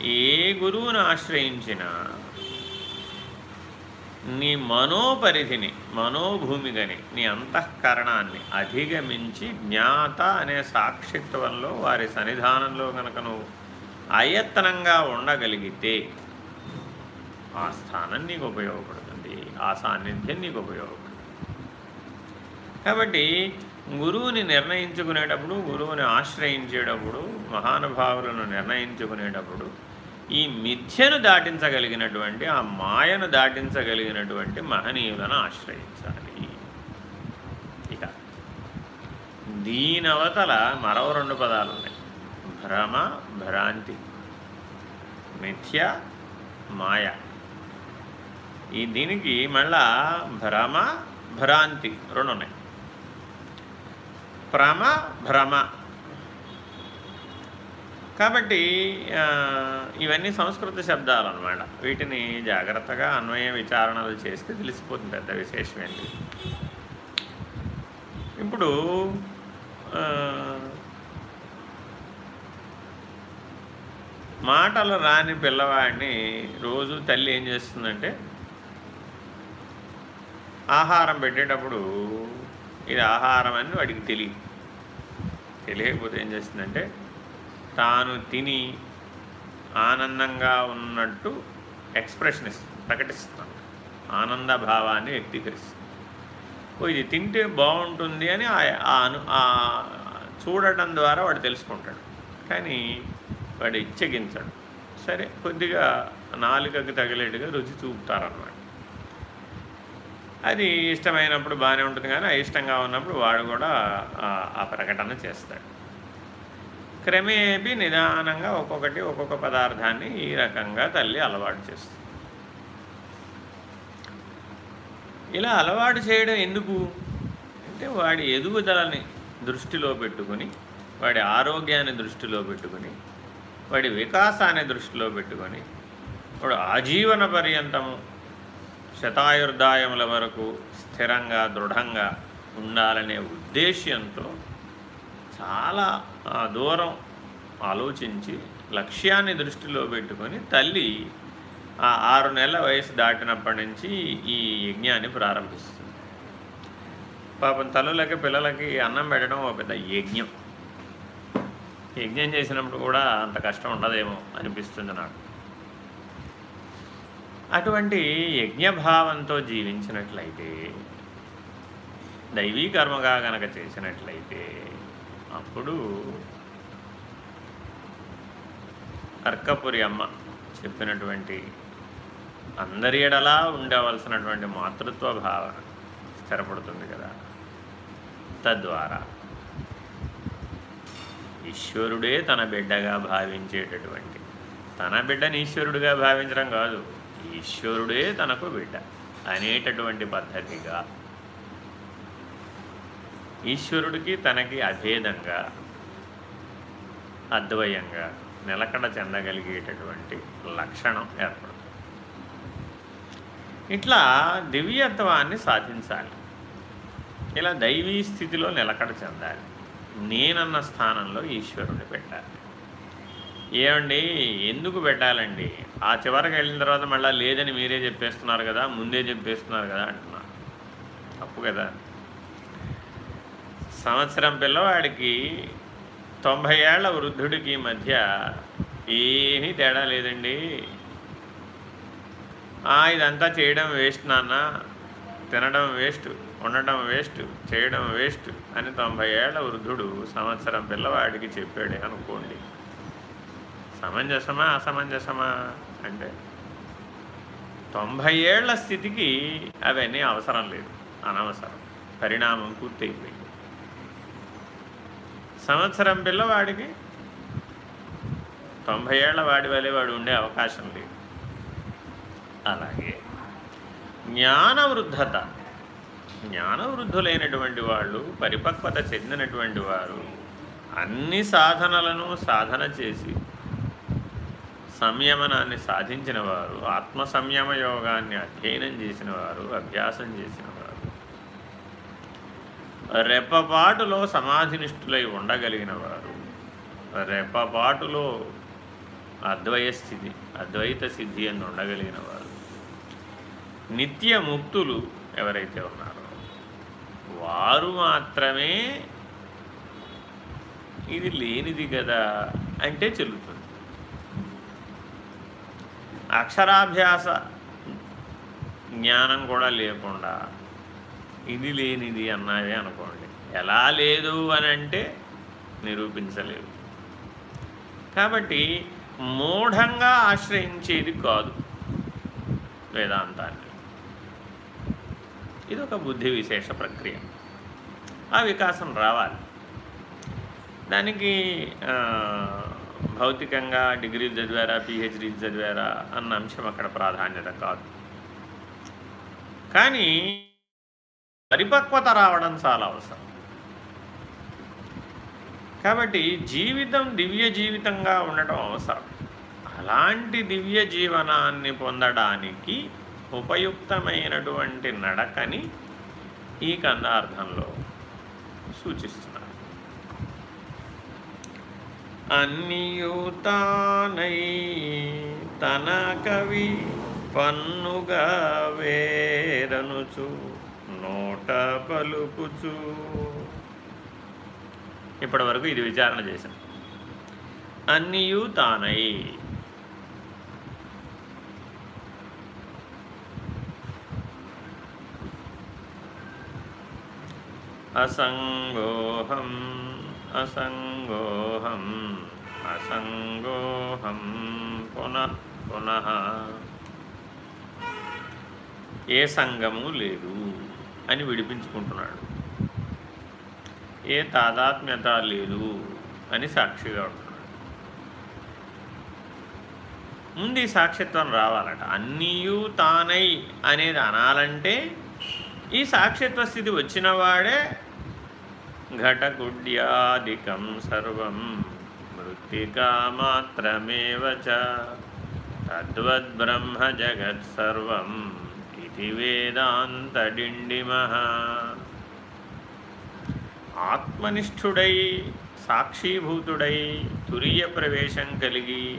ఏ గురువును ఆశ్రయించినా నీ మనోపరిధిని మనోభూమికని నీ అంతఃకరణాన్ని అధిగమించి జ్ఞాత అనే సాక్షిత్వంలో వారి సన్నిధానంలో కనుక నువ్వు అయత్నంగా ఉండగలిగితే ఆ స్థానం నీకు ఉపయోగపడుతుంది ఆ సాన్నిధ్యం నీకు ఉపయోగపడుతుంది. కాబట్టి గురువుని నిర్ణయించుకునేటప్పుడు గురువుని ఆశ్రయించేటప్పుడు మహానుభావులను నిర్ణయించుకునేటప్పుడు ఈ మిథ్యను దాటించగలిగినటువంటి ఆ మాయను దాటించగలిగినటువంటి మహనీయులను ఆశ్రయించాలి. ఇక దీనవతల మరో రెండు పదాలు ఉన్నాయి. భ్రమ భ్రాంతి మిథ్య మాయ. ఈ దీనికి మళ్ళా భ్రమ భ్రాంతి రెండు ఉన్నాయి. ప్రమ భ్రమ. కాబట్టి ఇవన్నీ సంస్కృత శబ్దాలు అనమాట వీటిని జాగ్రత్తగా అన్వయ విచారణలు చేస్తే తెలిసిపోతుంది పెద్ద విశేషమేంటి ఇప్పుడు మాటలు రాని పిల్లవాడిని రోజు తల్లి ఏం చేస్తుందంటే ఆహారం పెట్టేటప్పుడు ఇది ఆహారం అని వాడికి తెలియదు. తెలియకపోతే ఏం చేస్తుందంటే తాను తిని ఆనందంగా ఉన్నట్టు ఎక్స్ప్రెషన్ ఇస్తుంది ప్రకటిస్తుంది. ఆనంద భావాన్ని వ్యక్తీకరిస్తుంది. ఇది తింటే బాగుంటుంది అని చూడటం ద్వారా వాడు తెలుసుకుంటాడు. కానీ వాడు ఇచ్చగించడు. సరే కొద్దిగా నాలుకకి తగిలేట్టుగా రుచి చూపుతారన్నమాట. అది ఇష్టమైనప్పుడు బాగానే ఉంటుంది కానీ అయిష్టంగా ఉన్నప్పుడు వాడు కూడా ఆ ప్రకటన చేస్తాడు. క్రమేపీ నిదానంగా ఒక్కొక్కటి ఒక్కొక్క పదార్థాన్ని ఈ రకంగా తల్లి అలవాటు చేస్తుంది. ఇలా అలవాటు చేయడం ఎందుకు? అంటే వాడి ఎదుగుదలని దృష్టిలో పెట్టుకుని వాడి ఆరోగ్యాన్ని దృష్టిలో పెట్టుకుని వాడి వికాసాన్ని దృష్టిలో పెట్టుకొని వాడు ఆజీవన పర్యంతము శతాయుర్దాయముల వరకు స్థిరంగా దృఢంగా ఉండాలనే ఉద్దేశ్యంతో చాలా దూరం ఆలోచించి లక్ష్యాన్ని దృష్టిలో పెట్టుకొని తల్లి ఆ ఆరు నెలల వయసు దాటినప్పటి నుంచి ఈ యజ్ఞాన్ని ప్రారంభిస్తుంది. పాపం తల్లులకి పిల్లలకి అన్నం పెట్టడం ఒక పెద్ద యజ్ఞం. యజ్ఞం చేసినప్పుడు కూడా అంత కష్టం ఉండదేమో అనిపిస్తుంది నాకు. అటువంటి యజ్ఞభావంతో జీవించినట్లయితే దైవీ కర్మగా గనక చేసినట్లయితే అప్పుడు అర్కపురి అమ్మ చెప్పినటువంటి అందరి ఎడలా ఉండవలసినటువంటి మాతృత్వ భావన స్థిరపడుతుంది కదా. తద్వారా ఈశ్వరుడే తన బిడ్డగా భావించేటటువంటి తన బిడ్డని ఈశ్వరుడిగా భావించడం కాదు ఈశ్వరుడే తనకు బిడ్డ అనేటటువంటి పద్ధతిగా ఈశ్వరుడికి తనకి అభేదంగా అద్వయంగా నిలకడ చెందగలిగేటటువంటి లక్షణం ఏర్పడుతుంది. ఇట్లా దివ్యత్వాన్ని సాధించాలి. ఇలా దైవీ స్థితిలో నిలకడ చెందాలి. నేనన్న స్థానంలో ఈశ్వరుని పెట్టాలి. ఏమండి ఎందుకు పెట్టాలండి? ఆ చివరికి వెళ్ళిన తర్వాత మళ్ళీ లేదని మీరే చెప్పేస్తున్నారు కదా ముందే చెప్పేస్తున్నారు కదా అంటున్నారు. తప్పు కదా. సంవత్సరం పిల్లవాడికి తొంభై ఏళ్ళ వృద్ధుడికి మధ్య ఏమీ తేడా లేదండి. ఇదంతా చేయడం వేస్ట్ నాన్న. తినడం వేస్ట్ ఉండటం వేస్ట్ చేయడం వేస్ట్ అని తొంభై ఏళ్ళ వృద్ధుడు సంవత్సరం పిల్లవాడికి చెప్పాడే అనుకోండి. సమంజసమా అసమంజసమా అంటే? తొంభై ఏళ్ళ స్థితికి అవన్నీ అవసరం లేదు. అనవసరం. పరిణామం పూర్తయిపోయింది. సంవత్సరం పిల్లవాడికి తొంభై ఏళ్ళ వాడి వలె వాడు ఉండే అవకాశం లేదు. అలాగే జ్ఞానవృద్ధత. జ్ఞానవృద్ధులైనటువంటి వాళ్ళు పరిపక్వత చెందినటువంటి వారు అన్ని సాధనలను సాధన చేసి సంయమనాన్ని సాధించిన వారు ఆత్మ సంయమ యోగాన్ని అధ్యయనం చేసిన వారు అభ్యాసం చేసిన వారు రెప్పపాటులో సమాధినిష్ఠులై ఉండగలిగిన వారు రెప్పపాటులో అద్వయ స్థితి అద్వైత సిద్ధి అని ఉండగలిగిన వారు నిత్య ముక్తులు ఎవరైతే ఉన్నారో వారు మాత్రమే ఇది లేనిది కదా అంటే చెల్లుతుంది. అక్షరాభ్యాస జ్ఞానం కూడా లేకుండా ఇది లేనిది అన్నదే అనుకోండి. ఎలా లేదు అని అంటే నిరూపించలేదు. కాబట్టి మూఢంగా ఆశ్రయించేది కాదు వేదాంతాన్ని. ఇది ఒక బుద్ధి విశేష ప్రక్రియ. ఆ వికాసం రావాలి. దానికి భౌతికంగా డిగ్రీలు చదివారా పిహెచ్డీలు చదివారా అన్న అంశం అక్కడ ప్రాధాన్యత కాదు. కానీ పరిపక్వత రావడం చాలా అవసరం. కాబట్టి జీవితం దివ్య జీవితంగా ఉండటం అవసరం. అలాంటి దివ్య జీవనాన్ని పొందడానికి ఉపయుక్తమైనటువంటి నడకని ఈ కందార్థంలో సూచిస్తున్నారు. అన్యూతానై తన కవి పన్నుగా వేరనుచూ నోట పలుకుచు ఇప్పటి వరకు ఇది విచారణ చేశాం అన్నీయు తానై. అసంగోహం అసంగోహం అసంగోహం పునః పునః. ఏ సంగము లేదు. అని విడిపించుకుంటున్నాడు. ఏ తాదాత్మ్యత లేదు అని సాక్షిగా ఉంటున్నాడు. ముందు ఈ సాక్షిత్వం రావాలట. అన్నీయూ తానై అనేది అనాలంటే ఈ సాక్షిత్వ స్థితి వచ్చినవాడే ఘటకుడ్యాదికం సర్వం మృత్తికా మాత్రమేవ తద్వద్బ్రహ్మ జగత్సర్వం ఇది వేదాంతడిండిమ ఆత్మనిష్ఠుడై సాక్షీభూతుడై తురియ ప్రవేశం కలిగి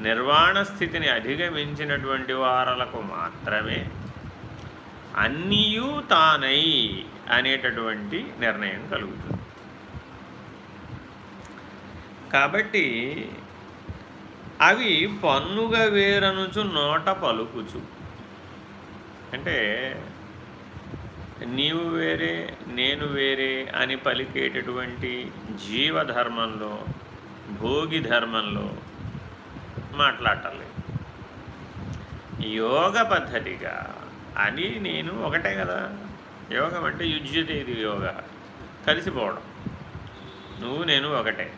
నిర్వాణ స్థితిని అధిగమించినటువంటి వారలకు మాత్రమే అన్నీయూ తానై అనేటటువంటి నిర్ణయం కలుగుతుంది. కాబట్టి అవి పన్నుగ వేరనుచు నోట పలుకుచు. అంటే నీవు వేరే నేను వేరే అని పలికేటటువంటి జీవధర్మంలో భోగి ధర్మంలో మాట్లాడాలి యోగ పద్ధతిగా అని నేను ఒకటే కదా. యోగం అంటే యుజ్యతే ఇది యోగ. కలిసిపోవడం. నువ్వు నేను ఒకటే.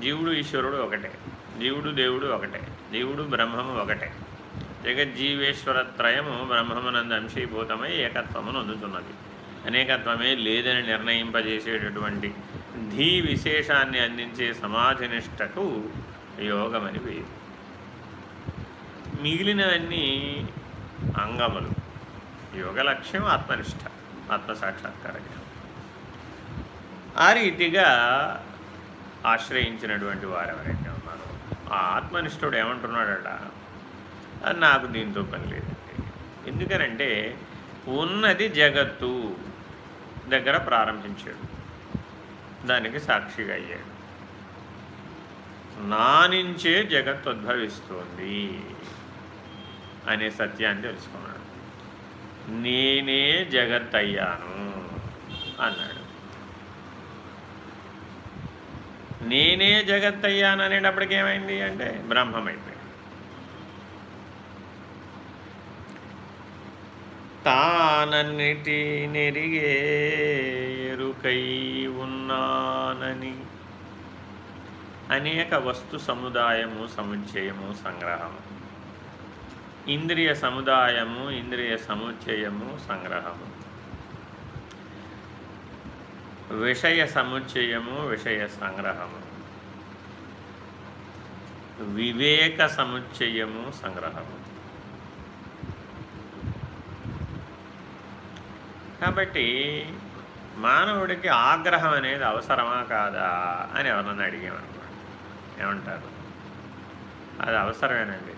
జీవుడు ఈశ్వరుడు ఒకటే. జీవుడు దేవుడు ఒకటే. జీవుడు బ్రహ్మము ఒకటే. జగజ్జీవేశ్వరత్రయము బ్రహ్మమునందు అంశీభూతమై ఏకత్వమును అందుతున్నది. అనేకత్వమే లేదని నిర్ణయింపజేసేటటువంటి ధీ విశేషాన్ని అందించే సమాధినిష్టకు యోగమని వేరు మిగిలినవన్నీ అంగములు. యోగ లక్ష్యం ఆత్మనిష్ట ఆత్మసాక్షాత్కార ఆ రీతిగా ఆశ్రయించినటువంటి వారెవరైతే ఉన్నారో ఆ ఆత్మనిష్ఠుడు ఏమంటున్నాడట? నాకు దీంతో పని లేదండి ఎందుకనంటే ఉన్నది జగత్తు దగ్గర ప్రారంభించాడు. దానికి సాక్షిగా అయ్యాడు. నా నుంచే జగత్ ఉద్భవిస్తోంది అనే సత్యాన్ని తెలుసుకున్నాడు. నేనే జగత్ అయ్యాను అన్నాడు. నేనే జగత్ అయ్యాను అనేటప్పటికేమైంది అంటే బ్రహ్మమైపోయింది. తానన్నిటి నెరిగే ఎరుకై ఉన్నానని. అనేక వస్తు సముదాయము సముచ్చయము సంగ్రహము. ఇంద్రియ సముదాయము ఇంద్రియ సముచ్చయము సంగ్రహము. విషయ సముచ్చయము విషయ సంగ్రహము. వివేక సముచ్చయము సంగ్రహము. కాబట్టి మానవుడికి ఆగ్రహం అనేది అవసరమా కాదా అని ఎవరన్నా అడిగామనుకోండి ఏమంటారు? అది అవసరమేనండి.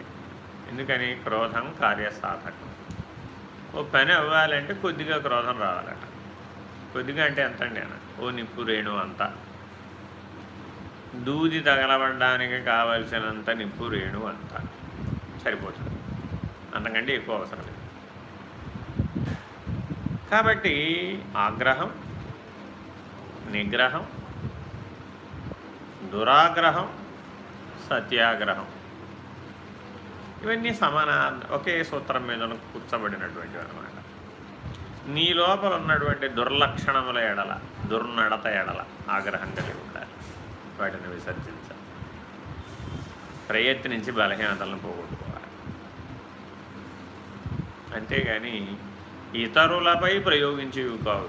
ఎందుకని? క్రోధం కార్యసాధకం. ఓ పని అవ్వాలంటే కొద్దిగా క్రోధం రావాలట. కొద్దిగా అంటే ఎంత అండి అన్న? ఓ నిప్పు రేణు అంతా. దూది తగలబడడానికి కావలసినంత నిప్పు రేణు అంతా. సరిపోతుంది. అంతకంటే ఎక్కువ అవసరం లేదు. కాబట్టి ఆగ్రహం నిగ్రహం దురాగ్రహం సత్యాగ్రహం. ఇవన్నీ సమాన ఒకే సూత్రం మీద కూర్చబడినటువంటివి అనమాట నీ లోపల ఉన్నటువంటి దుర్లక్షణముల ఎడల దుర్నడత ఎడల ఆగ్రహం కలిగి ఉండాలి. వాటిని విసర్జించాలి. ప్రయత్నించి బలహీనతలను పోగొట్టుకోవాలి. అంతేగాని ఇతరులపై ప్రయోగించేవి కావు.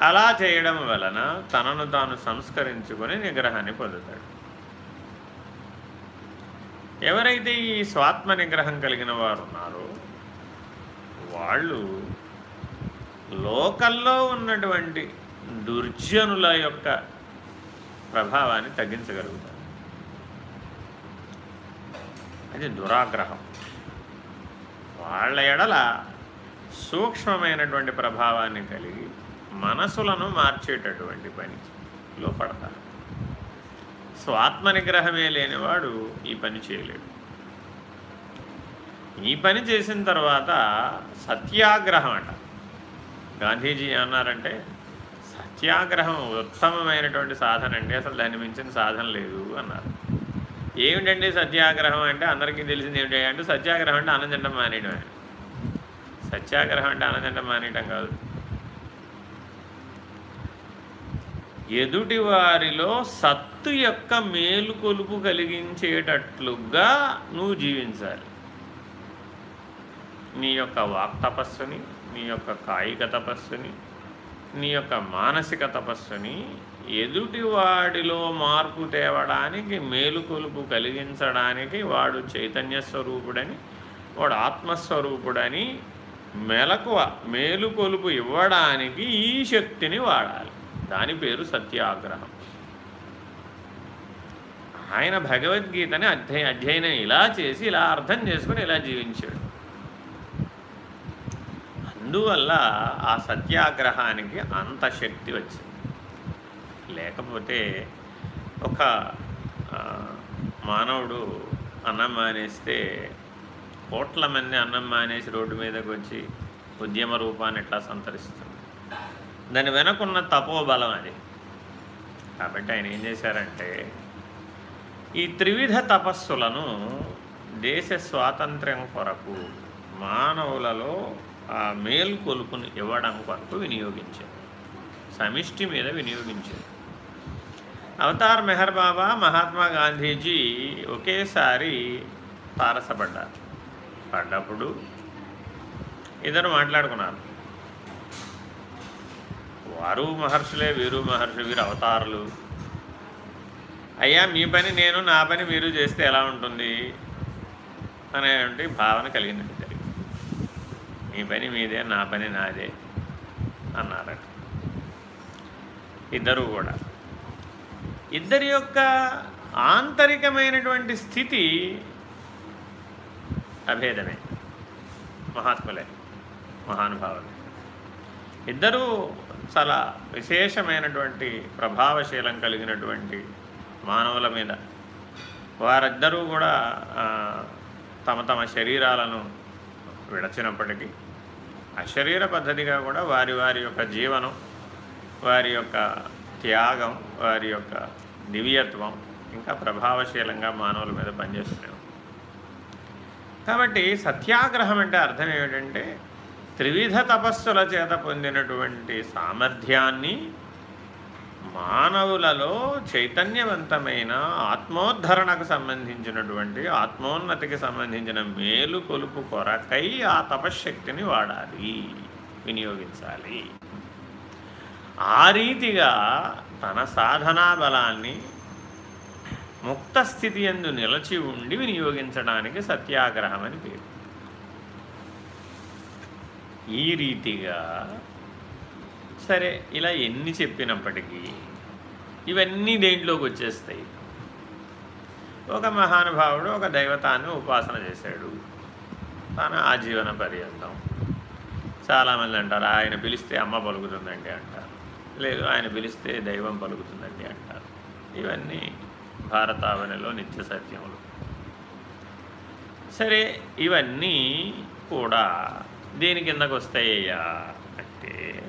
అలా చేయడం వలన తనను తాను సంస్కరించుకొని నిగ్రహాన్ని పొందుతాడు. ఎవరైతే ఈ స్వాత్మ నిగ్రహం కలిగిన వారు ఉన్నారో వాళ్ళు లోకల్లో ఉన్నటువంటి దుర్జనుల యొక్క ప్రభావాన్ని తగ్గించగలుగుతారు. అది దురాగ్రహం. వాళ్ళ ఎడల సూక్ష్మమైనటువంటి ప్రభావాన్ని కలిగి మనసులను మార్చేటటువంటి పనిలో పడతారు. స్వాత్మ నిగ్రహమే లేనివాడు ఈ పని చేయలేడు. ఈ పని చేసిన తర్వాత సత్యాగ్రహం అంట. గాంధీజీ అన్నారంటే సత్యాగ్రహం ఉత్తమమైనటువంటి సాధన అండి అసలు దాన్ని మించిన సాధన లేదు అన్నారు. ఏమిటండి సత్యాగ్రహం అంటే అందరికీ తెలిసింది ఏమిటి అంటే సత్యాగ్రహం అంటే ఆనందండం మానేయడమే. సత్యాగ్రహం అంటే ఆనందండం మానేయటం కాదు. ఎదుటి వారిలో సత్తు యొక్క మేలుకొలుపు కలిగించేటట్లుగా నువ్వు జీవించాలి. నీ యొక్క వాక్ తపస్సుని నీ యొక్క కాయిక తపస్సుని నీ యొక్క మానసిక తపస్సుని ఎదుటివాడిలో మార్పు తేవడానికి మేలుకొలుపు కలిగించడానికి వాడు చైతన్య స్వరూపుడని వాడు ఆత్మస్వరూపుడని మెలకువ మేలుకొలుపు ఇవ్వడానికి ఈ శక్తిని వాడాలి. దాని పేరు సత్యాగ్రహం. ఆయన భగవద్గీతని అధ్యయ అధ్యయనం ఇలా చేసి ఇలా అర్థం చేసుకుని ఇలా జీవించాడు. అందువల్ల ఆ సత్యాగ్రహానికి అంత శక్తి వచ్చింది. లేకపోతే ఒక మానవుడు అన్నం మానేస్తే కోట్ల మంది అన్నం మానేసి రోడ్డు మీదకి వచ్చి ఉద్యమ రూపాన్ని ఎట్లా సంతరిస్తుంది? దాని వెనకున్న తపోబలం అది. కాబట్టి ఆయన ఏం చేశారంటే ఈ త్రివిధ తపస్సులను దేశ స్వాతంత్ర్యం కొరకు మానవులలో ఆ మేల్కొలుపుని ఇవ్వడం కొరకు వినియోగించారు. సమిష్టి మీద వినియోగించారు. అవతార్ మెహర్ బాబా మహాత్మా గాంధీజీ ఒకేసారి తారసపడ్డారు పడ్డప్పుడు ఇద్దరు మాట్లాడుకున్నారు. వారు మహర్షులే వీరు మహర్షులు వీరు అవతారులు. అయ్యా మీ పని నేను నా పని మీరు చేస్తే ఎలా ఉంటుంది? అనేటువంటి భావన కలిగింది ఇద్దరికి మీ పని మీదే నా పని నాదే అన్నారట. ఇద్దరు కూడా ఇద్దరి యొక్క ఆంతరికమైనటువంటి స్థితి అభేదమే. మహాత్ములే మహానుభావులే. ఇద్దరూ చాలా విశేషమైనటువంటి ప్రభావశీలం కలిగినటువంటి మానవుల మీద. వారిద్దరూ కూడా తమ తమ శరీరాలను విడచినప్పటికీ అశరీర పద్ధతిగా కూడా వారి వారి యొక్క జీవనం వారి యొక్క త్యాగం వారి యొక్క దివ్యత్వం ఇంకా ప్రభావశీలంగా మానవుల మీద పనిచేస్తున్నాం కాబట్టి సత్యాగ్రహం అంటే అర్థం ఏమిటంటే త్రివిధ తపస్సుల చేత పొందినటువంటి సామర్థ్యాన్ని మానవులలో చైతన్యవంతమైన ఆత్మోద్ధరణకు సంబంధించినటువంటి ఆత్మోన్నతికి సంబంధించిన మేలు కొలుపు కొరకై ఆ తపశ్శక్తిని వాడాలి వినియోగించాలి. ఆ రీతిగా తన సాధనా బలాన్ని ముక్త స్థితి ఎందు నిలచి ఉండి వినియోగించడానికి సత్యాగ్రహం అని పేరు. ఈ రీతిగా సరే ఇలా ఎన్ని చెప్పినప్పటికీ ఇవన్నీ దేంట్లోకి వచ్చేస్తాయి? ఒక మహానుభావుడు ఒక దైవతాన్ని ఉపాసన చేశాడు. తన ఆజీవన పర్యంతం. చాలామంది అంటారు ఆయన పిలిస్తే అమ్మ పలుకుతుందండి అంటారు లేదు ఆయన పిలిస్తే దైవం పలుకుతుందండి అంటారు. ఇవన్నీ భారతావనిలో నిత్య సత్యములు. సరే ఇవన్నీ కూడా దేని కిందకు వస్తాయ్యా అంటే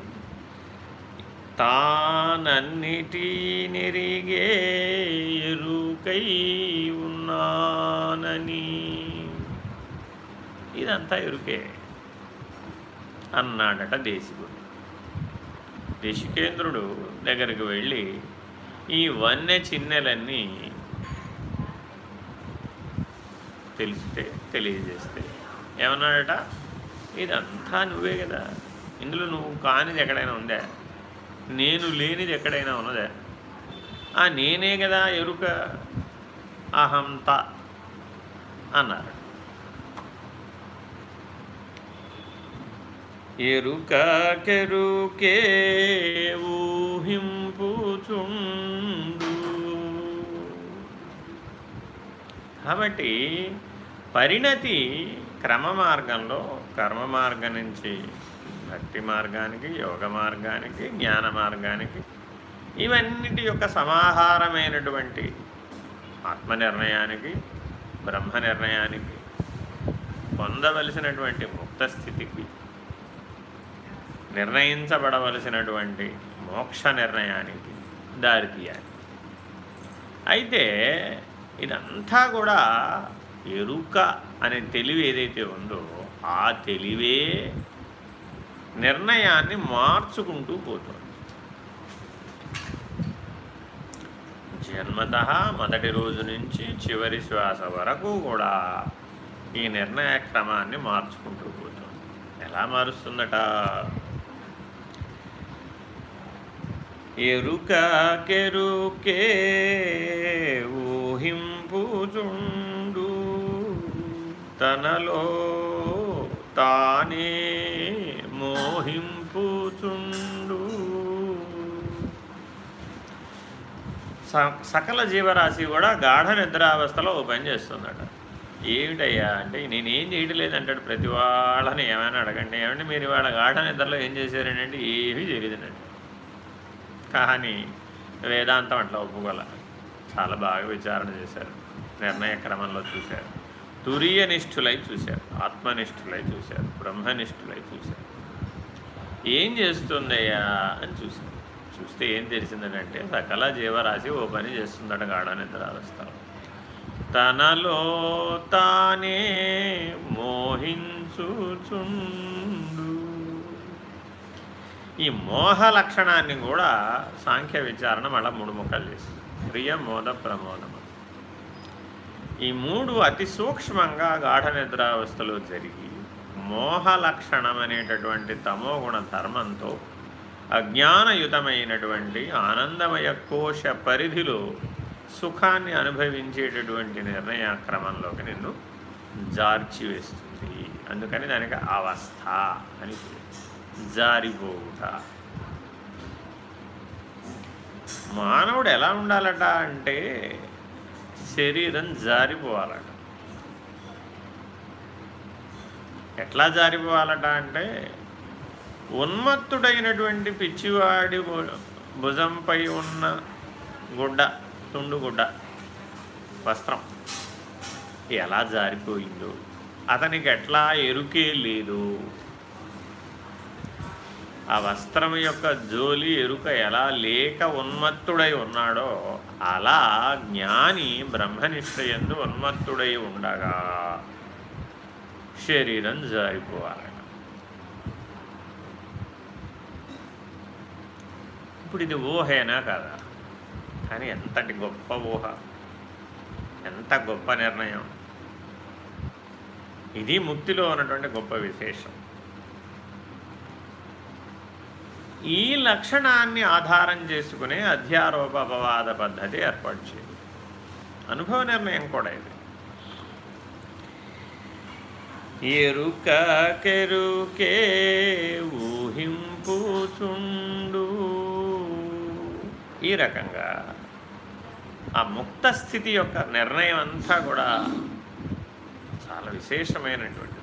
తానన్నిటి నెరిగే ఎరుకై ఉన్నానని. ఇదంతా ఎరుకే అన్నాడట దేశికుడు. దేశికేంద్రుడు దగ్గరికి వెళ్ళి ఈ వన్నె చిన్నెలన్నీ తెలిస్తే తెలియజేస్తే ఏమన్నాడట? ఇదంతా నువ్వే కదా. ఇందులో నువ్వు కానిది ఎక్కడైనా ఉందా? నేను లేనిది ఎక్కడైనా ఉన్నదా? ఆ నేనే కదా ఎరుక. అహంత అన్నారు. ఎరుకెరుకే ఊహింపుచుండు. కాబట్టి పరిణతి క్రమ మార్గంలో కర్మ మార్గం నుంచి భక్తి మార్గానికి యోగ మార్గానికి జ్ఞాన మార్గానికి ఇవన్నిటి యొక్క సమాహారమైనటువంటి ఆత్మ నిర్ణయానికి బ్రహ్మ నిర్ణయానికి పొందవలసినటువంటి ముక్త స్థితికి నిర్ణయించబడవలసినటువంటి మోక్ష నిర్ణయానికి దారితీయాలి అయితే ఇదంతా కూడా ఎరుక అనే తెలివి ఏదైతే ఉందో ఆ తెలివే నిర్ణయాన్ని మార్చుకుంటూ పోతుంది. జన్మత మొదటి రోజు నుంచి చివరి శ్వాస వరకు కూడా ఈ నిర్ణయ క్రమాన్ని మార్చుకుంటూ పోతుంది. ఎలా మారుస్తుందట? ఎరుక కెరుకే తనలో తానే మోహింపుచుండు. సకల జీవరాశి కూడా గాఢ నిద్రావస్థలో ఓ పని చేస్తుందట. ఏమిటయ్యా అంటే నేనేం చేయట్లేదు లేదంటాడు ప్రతి వాళ్ళని ఏమైనా అడగండి. ఏమంటే మీరు వాళ్ళ గాఢ నిద్రలో ఏం చేశారనంటే ఏమీ చేయలేదనండి కానీ వేదాంతం అట్లా ఒప్పుకోల. చాలా బాగా విచారణ చేశారు. నిర్ణయ క్రమంలో చూశారు. తురియనిష్ఠులై చూశారు. ఆత్మనిష్ఠులై చూశారు. బ్రహ్మనిష్ఠులై చూశారు. ఏం చేస్తుందయ్యా అని చూశారు చూస్తే ఏం తెలిసిందంటే సకల జీవరాశి ఓ పని చేస్తుందట గాఢ నిద్రావస్థలో. తనలో తానే మోహించుచుండు. ఈ మోహ లక్షణాన్ని కూడా సాంఖ్య విచారణ మళ్ళీ మూడు ముక్కలు చేసింది. ప్రియ మోద ప్రమోదం. ఈ మూడు అతి సూక్ష్మంగా గాఢ నిద్రావస్థలో జరిగి మోహ లక్షణం అనేటటువంటి తమోగుణ ధర్మంతో అజ్ఞానయుతమైనటువంటి ఆనందమయ కోశ పరిధిలో సుఖాన్ని అనుభవించేటటువంటి నిర్ణయ క్రమంలోకి నిన్ను జార్చివేస్తుంది అందుకని దానికి అవస్థ అని జారిపోవుట. మానవుడు ఎలా ఉండాలట అంటే శరీరం జారిపోవాలట. ఎట్లా జారిపోవాలట అంటే ఉన్మత్తుడైనటువంటి పిచ్చివాడి భుజంపై ఉన్న గుడ్డ తుండుగుడ్డ వస్త్రం ఎలా జారిపోయిందో అతనికి ఎట్లా ఎరుకే లేదు. ఆ వస్త్రం యొక్క జోలి ఎరుక ఎలా లేక ఉన్మత్తుడై ఉన్నాడో అలా జ్ఞాని బ్రహ్మనిష్టయందు ఉన్మత్తుడై ఉండగా శరీరం జారిపోవాలట ఇప్పుడు ఇది ఊహేనా కదా? కానీ ఎంతటి గొప్ప ఊహ ఎంత గొప్ప నిర్ణయం. ఇది ముక్తిలో ఉన్నటువంటి గొప్ప విశేషం. ఈ లక్షణాన్ని ఆధారం చేసుకునే అధ్యారోప అపవాద పద్ధతి ఏర్పాటు చేయాలి అనుభవ నిర్ణయం కూడా ఇది. ఎరుక కెరుకే ఊహింపుచుండు ఈ రకంగా ఆ ముక్త స్థితి యొక్క నిర్ణయం అంతా కూడా చాలా విశేషమైనటువంటిది.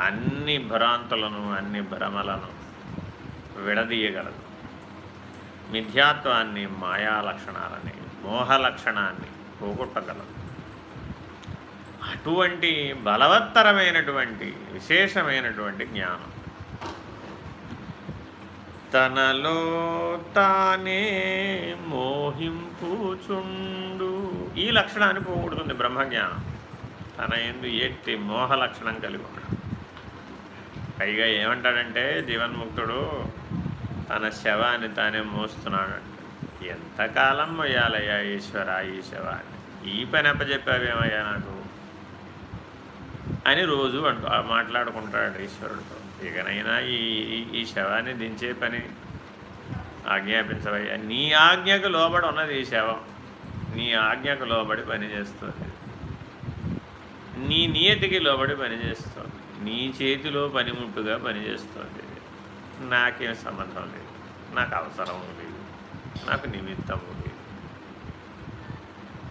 అన్ని భ్రాంతులను అన్ని భ్రమలను విడదీయగలదు. మిథ్యాత్వాన్ని మాయా లక్షణాలని మోహ లక్షణాన్ని పోగొట్టగలదు. అటువంటి బలవత్తరమైనటువంటి విశేషమైనటువంటి జ్ఞానం తనలో తానే మోహింపుచుండు. ఈ లక్షణాన్ని పోగొడుతుంది బ్రహ్మజ్ఞానం. తన ఎందు ఎట్టి మోహ లక్షణం కలిగి ఉండడం. పైగా ఏమంటాడంటే జీవన్ముక్తుడు తన శవాన్ని తానే మోస్తున్నాడంట. ఎంతకాలం మొయ్యాలయ్యా ఈశ్వర ఈ శవాన్ని? ఈ పని అప్పచెప్పావేమయ్యా నాకు? అని రోజు అంటూ మాట్లాడుకుంటాడు ఈశ్వరుడితో. ఇకనైనా ఈ ఈ శవాన్ని దించే పని ఆజ్ఞాపించవయ్యా. నీ ఆజ్ఞకు లోబడి ఉన్నది ఈ శవం. నీ ఆజ్ఞకు లోబడి పనిచేస్తుంది. నీ నియతికి లోబడి పనిచేస్తుంది. నీ చేతిలో పనిముట్టుగా పనిచేస్తుంది నాకేం సంబంధం లేదు. నాకు అవసరం లేదు. నాకు నిమిత్తం లేదు.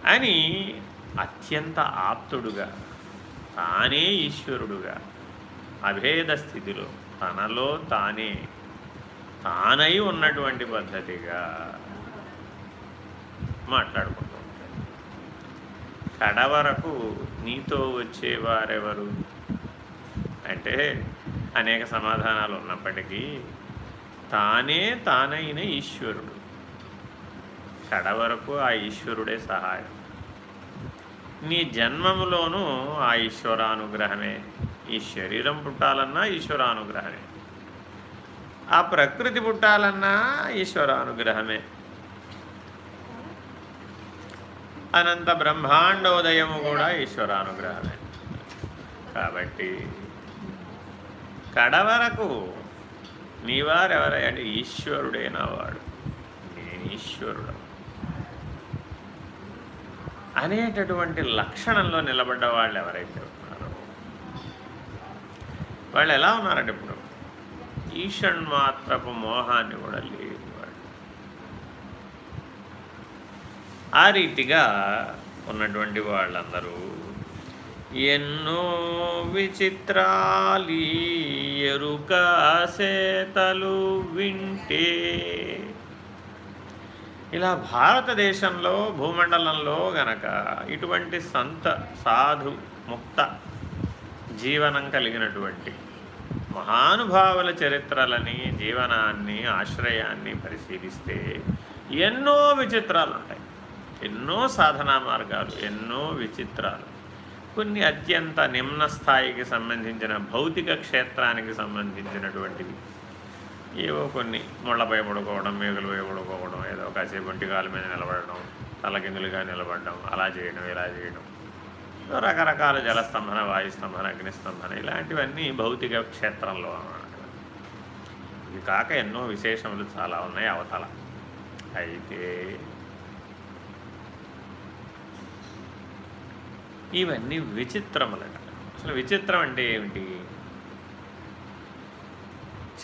అని అత్యంత ఆప్తుడుగా తానే ఈశ్వరుడుగా అభేద స్థితిలో తనలో తానే తానై ఉన్నటువంటి పద్ధతిగా మాట్లాడుకుంటూ ఉంటాడు. కడవరకు నీతో వచ్చేవారెవరు అంటే అనేక సమాధానాలు ఉన్నప్పటికీ తానే తానైన ఈశ్వరుడు. కడ వరకు ఆ ఈశ్వరుడే సహాయం. నీ జన్మములోనూ ఆ ఈశ్వరానుగ్రహమే. ఈ శరీరం పుట్టాలన్నా ఈశ్వరానుగ్రహమే. ఆ ప్రకృతి పుట్టాలన్నా ఈశ్వరానుగ్రహమే. అనంత బ్రహ్మాండోదయము కూడా ఈశ్వరానుగ్రహమే. కాబట్టి కడవరకు నీవారెవరై అంటే ఈశ్వరుడే వాడు. నేను ఈశ్వరుడు. అనేటటువంటి లక్షణంలో నిలబడ్డ వాళ్ళు ఎవరైతే ఉన్నారో వాళ్ళు ఎలా ఉన్నారంటే ఇప్పుడు మాత్రపు మోహాన్ని కూడా లేదు ఆ రీతిగా ఉన్నటువంటి వాళ్ళందరూ ఎన్నో విచిత్రాలి ఎరుక సేతలు వింటే. ఇలా భారతదేశంలో భూమండలంలో గనక ఇటువంటి సంత సాధు ముక్త జీవనం కలిగినటువంటి మహానుభావుల చరిత్రలని జీవనాన్ని ఆశ్రయాన్ని పరిశీలిస్తే ఎన్నో విచిత్రాలు ఉంటాయి ఎన్నో సాధనా మార్గాలు ఎన్నో విచిత్రాలు. కొన్ని అత్యంత నిమ్న స్థాయికి సంబంధించిన భౌతిక క్షేత్రానికి సంబంధించినటువంటివి. ఏవో కొన్ని ముళ్ళపై పడుకోవడం మేగులపై పడుకోవడం ఏదో కాసేపు ఒంటికాల మీద నిలబడడం తలకిందులుగా నిలబడడం అలా చేయడం ఇలా చేయడం. రకరకాల జలస్తంభన వాయుస్తంభన అగ్నిస్తంభన ఇలాంటివన్నీ భౌతిక క్షేత్రంలో అన్నమాట. ఇవి కాక ఎన్నో విశేషములు చాలా ఉన్నాయి అవతల. అయితే ఇవన్నీ విచిత్రములట. అసలు విచిత్రం అంటే ఏమిటి?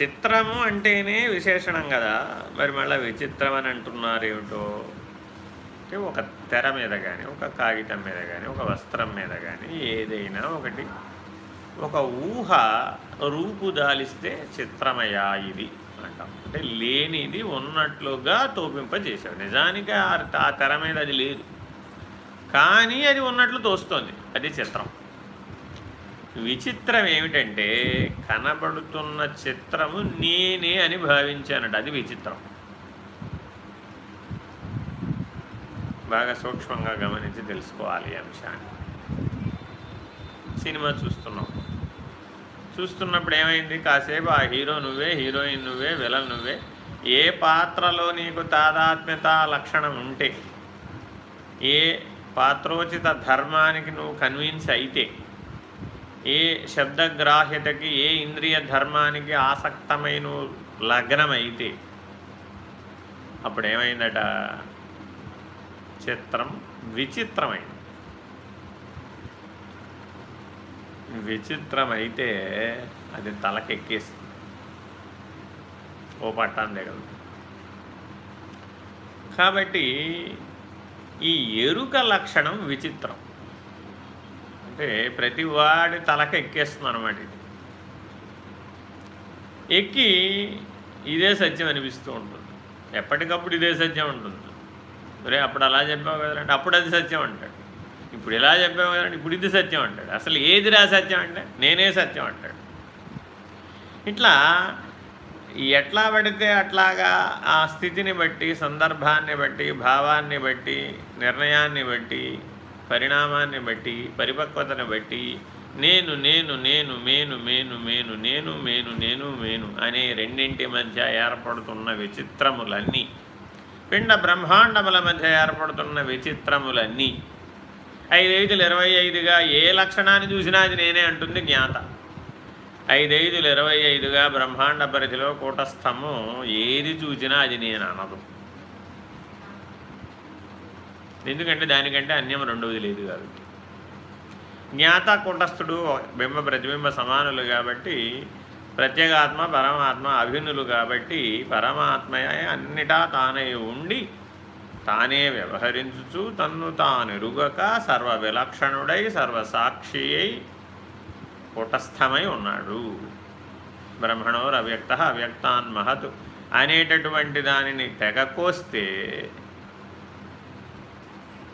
చిత్రము అంటేనే విశేషణం కదా. మరి మళ్ళీ విచిత్రం అని అంటున్నారు ఏమిటో? అంటే ఒక తెర మీద కానీ ఒక కాగితం మీద కానీ ఒక వస్త్రం మీద కానీ ఏదైనా ఒకటి. ఒక ఊహ రూపుదాలిస్తే చిత్రమయా ఇది అంటాం. అంటే లేనిది ఉన్నట్లుగా తోపింపజేసావు నిజానికి ఆ తెర మీద అది లేదు. కానీ అది ఉన్నట్లు తోస్తోంది. అది చిత్రం. విచిత్రం ఏమిటంటే కనబడుతున్న చిత్రము నేనే అని భావించానట. అది విచిత్రం. బాగా సూక్ష్మంగా గమనించి తెలుసుకోవాలి ఈ అంశాన్ని. సినిమా చూస్తున్నాం. చూస్తున్నప్పుడు ఏమైంది? కాసేపు ఆ హీరో నువ్వే హీరోయిన్ నువ్వే విలన్ నువ్వే. ఏ పాత్రలో నీకు తాదాత్మ్యత లక్షణం ఉంటే ఏ పాత్రోచిత ధర్మానికి నువ్వు కన్విన్స్ అయితే ఏ శబ్దగ్రాహ్యతకి ఏ ఇంద్రియ ధర్మానికి ఆసక్తమైన లగ్నమైతే అప్పుడు ఏమైందట చిత్రం విచిత్రమైంది. విచిత్రమైతే అది తలకెక్కేస్తుంది. ఓ పట్టాన్ని కాబట్టి ఈ ఎరుక లక్షణం విచిత్రం. అంటే ప్రతి వాడి తలక ఎక్కేస్తుంది అనమాట ఇది. ఎక్కి ఇదే సత్యం అనిపిస్తూ ఉంటుంది. ఎప్పటికప్పుడు ఇదే సత్యం ఉంటుంది. రే అప్పుడు అలా చెప్పావు కదంటే అప్పుడు అది సత్యం అంటాడు. ఇప్పుడు ఇలా చెప్పావు కదంటే ఇప్పుడు ఇది సత్యం అంటాడు. అసలు ఏది రా సత్యం అంటే? నేనే సత్యం అంటాడు. ఇట్లా ఎట్లా పడితే అట్లాగా ఆ స్థితిని బట్టి సందర్భాన్ని బట్టి భావాన్ని బట్టి నిర్ణయాన్ని బట్టి పరిణామాన్ని బట్టి పరిపక్వతను బట్టి నేను నేను నేను మేను మేను మేను నేను మేను నేను మేను అనే రెండింటి మధ్య ఏర్పడుతున్న విచిత్రములన్నీ. పిండ బ్రహ్మాండముల మధ్య ఏర్పడుతున్న విచిత్రములన్నీ. ఐదు ఐదులు ఇరవై ఐదుగా ఏ లక్షణాన్ని చూసినా అది నేనే అంటుంది జ్ఞాత. ఐదైదులు ఇరవై ఐదుగా బ్రహ్మాండ పరిధిలో కూటస్థము. ఏది చూచినా అది నేను అనదు. ఎందుకంటే దానికంటే అన్యం రెండవది లేదు కాబట్టి. జ్ఞాత కూటస్థుడు బింబ ప్రతిబింబ సమానులు కాబట్టి ప్రత్యేగాత్మ పరమాత్మ అభినులు కాబట్టి పరమాత్మయే అన్నిటా తానే ఉండి తానే వ్యవహరించుచు తన్ను తానెరుగక సర్వ విలక్షణుడై సర్వసాక్షి అయి కుటస్థమై ఉన్నాడు. బ్రహ్మణోర్ అవ్యక్త అవ్యక్తాన్ మహత్. అనేటటువంటి దానిని తెగకోస్తే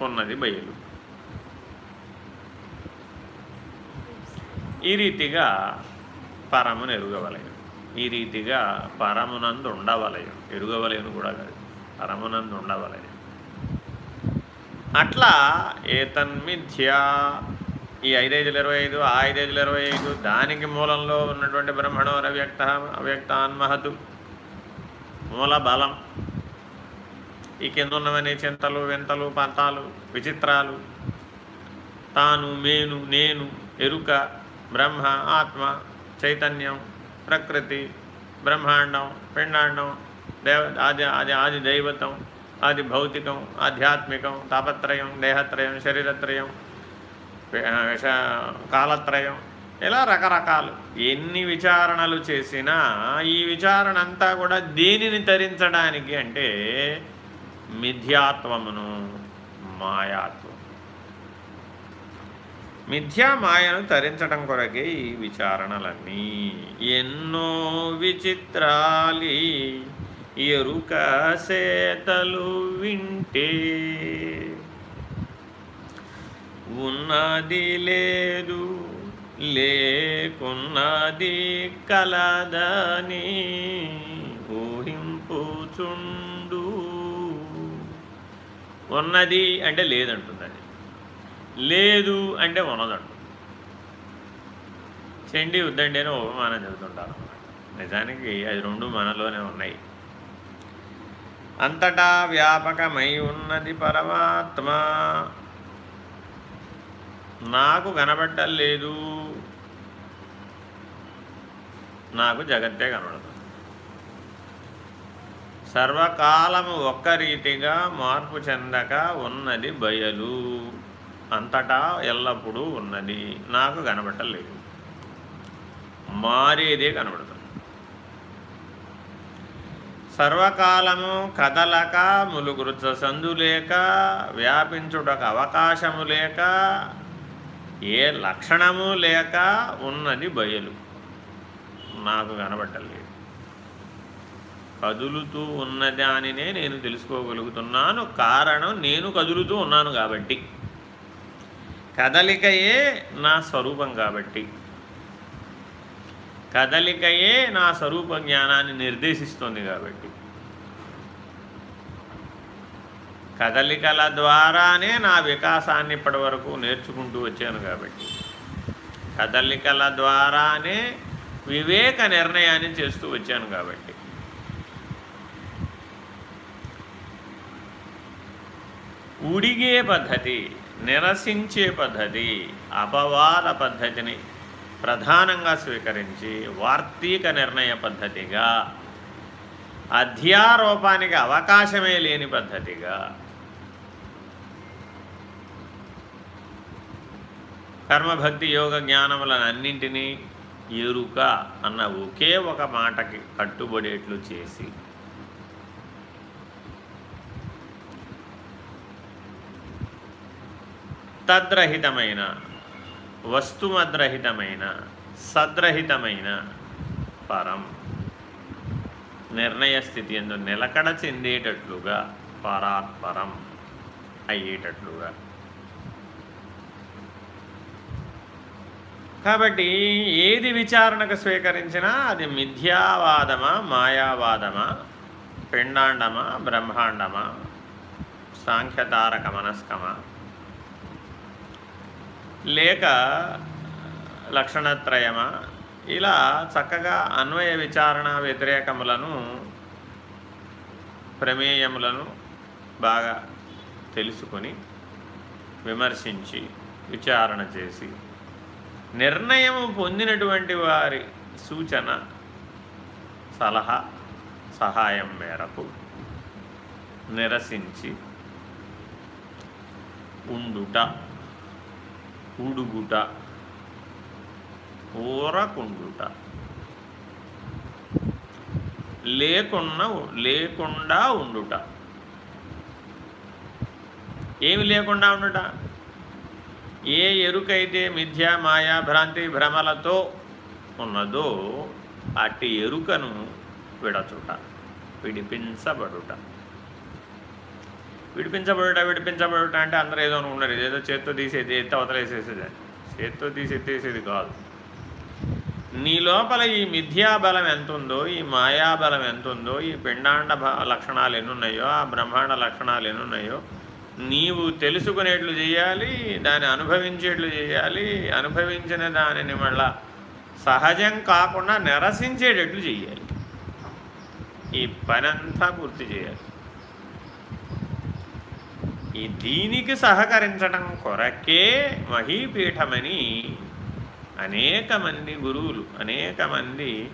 ఉన్నది బయలు. ఈ రీతిగా పరమును ఎరుగవలయం ఈ రీతిగా పరమునందు ఉండవలయం ఎరుగవలేను కూడా కాదు. పరమునందు ఉండవలయం అట్లా ఏతన్మిథ్యా ఈ ఐదైదులు ఇరవై ఐదు ఆ ఐదైదులు ఇరవై ఐదు దానికి మూలంలో ఉన్నటువంటి బ్రహ్మణోర వ్యక్త అవ్యక్తాన్మహతు మూల బలం. ఈ కింద ఉన్నవన్నీ చింతలు వింతలు పంతాలు విచిత్రాలు. తాను మేను నేను ఎరుక బ్రహ్మ ఆత్మ చైతన్యం ప్రకృతి బ్రహ్మాండం పిండాండం దేవ ఆది ఆది ఆది దైవతం ఆది భౌతికం ఆధ్యాత్మికం తాపత్రయం దేహత్రయం శరీరత్రయం విష కాలత్రయం. ఇలా రకరకాలు. ఎన్ని విచారణలు చేసినా ఈ విచారణ అంతా కూడా దేనిని తరించడానికి అంటే మిథ్యాత్వమును మాయాత్వం. మిథ్యా మాయను తరించడం కొరకే ఈ విచారణలన్నీ. ఎన్నో విచిత్రాలి ఎరుక సేతలు వింటే ఉన్నది లేదు లేకున్నది కలదని ఊహింపుచుండు. ఉన్నది అంటే లేదంటుంది అది లేదు అంటే ఉన్నదంటుంది చెండి వద్దండి అని ఉపమానం చెబుతుంటారు. నిజానికి అది రెండు మనలోనే ఉన్నాయి. అంతటా వ్యాపకమై ఉన్నది పరమాత్మ. నాకు కనబట్టలేదు నాకు జగత్తే కనబడుతుంది సర్వకాలము ఒక్క రీతిగా మార్పు చెందక ఉన్నది బయలు. అంతటా ఎల్లప్పుడూ ఉన్నది. నాకు కనబడలేదు మారేదే కనబడుతుంది సర్వకాలము కదలక ములుగురుచ సందు లేక వ్యాపించుటకు అవకాశము లేక ఏ లక్షణము లేక ఉన్నది బయలు. నాకు కనబట్టలేదు. కదులుతూ ఉన్నదానినే నేను తెలుసుకోగలుగుతున్నాను. కారణం నేను కదులుతూ ఉన్నాను కాబట్టి. కదలికయే నా స్వరూపం కాబట్టి. కదలికయే నా స్వరూప జ్ఞానాన్ని నిర్దేశిస్తుంది కాబట్టి. కదలికల ద్వారానే నా వికాసాన్ని ఇప్పటి వరకు నేర్చుకుంటూ వచ్చాను కాబట్టి. కదలికల ద్వారానే వివేక నిర్ణయాన్ని చేస్తూ వచ్చాను కాబట్టి. ఉడిగే పద్ధతి నిరసించే పద్ధతి అపవాద పద్ధతిని ప్రధానంగా స్వీకరించి వార్తీక నిర్ణయ పద్ధతిగా అధ్యారోపానికి అవకాశమే లేని పద్ధతిగా కర్మభక్తి యోగ జ్ఞానములనన్నింటినీ ఎరుక అన్న ఒకే ఒక మాటకి కట్టుబడేట్లు చేసి తద్రహితమైన వస్తుమద్రహితమైన సద్రహితమైన పరం నిర్ణయ స్థితి ఎందు నిలకడ చెందేటట్లుగా పరాత్పరం అయ్యేటట్లుగా. కాబట్టి ఏది విచారణకు స్వీకరించినా అది మిథ్యావాదమా మాయావాదమా పిండాండమా బ్రహ్మాండమా సాంఖ్యతారక మనస్కమా లేక లక్షణత్రయమా? ఇలా చక్కగా అన్వయ విచారణ వ్యతిరేకములను ప్రమేయములను బాగా తెలుసుకొని విమర్శించి విచారణ చేసి నిర్ణయము పొందినటువంటి వారి సూచన సలహా సహాయం మేరకు నిరసించి ఉండుట ఉడుగుట ఊరకుండుట. లేకున్న లేకుండా ఉండుట. ఏమి లేకుండా ఉండుట? ఏ ఎరుకైతే మిథ్యా మాయా భ్రాంతి భ్రమలతో ఉన్నదో అట్టి ఎరుకను విడచుట విడిపించబడుట. విడిపించబడుట విడిపించబడుట అంటే అందరూ ఏదో అనుకున్నారు ఏదో చేత్తో తీసేది ఎత్తి అవతలేసేసేది. చేత్తో తీసి ఎత్తేసేది కాదు. నీ లోపల ఈ మిథ్యాబలం ఎంతుందో ఈ మాయాబలం ఎంతుందో ఈ పిండాండ లక్షణాలు ఎన్నున్నాయో ఆ బ్రహ్మాండ లక్షణాలు ఎన్నున్నాయో నీవు తెలుసుకునేట్లు చేయాలి దాన్ని అనుభవించేట్లు చేయాలి అనుభవించిన దానిని మళ్ళా సహజం కాకుండా నిరసించేటట్లు చేయాలి. ఈ పనంతా పూర్తి చేయాలి. ఈ దీనికి సహకరించడం కొరకే మహీపీఠమని అనేక మంది గురువులు అనేక మంది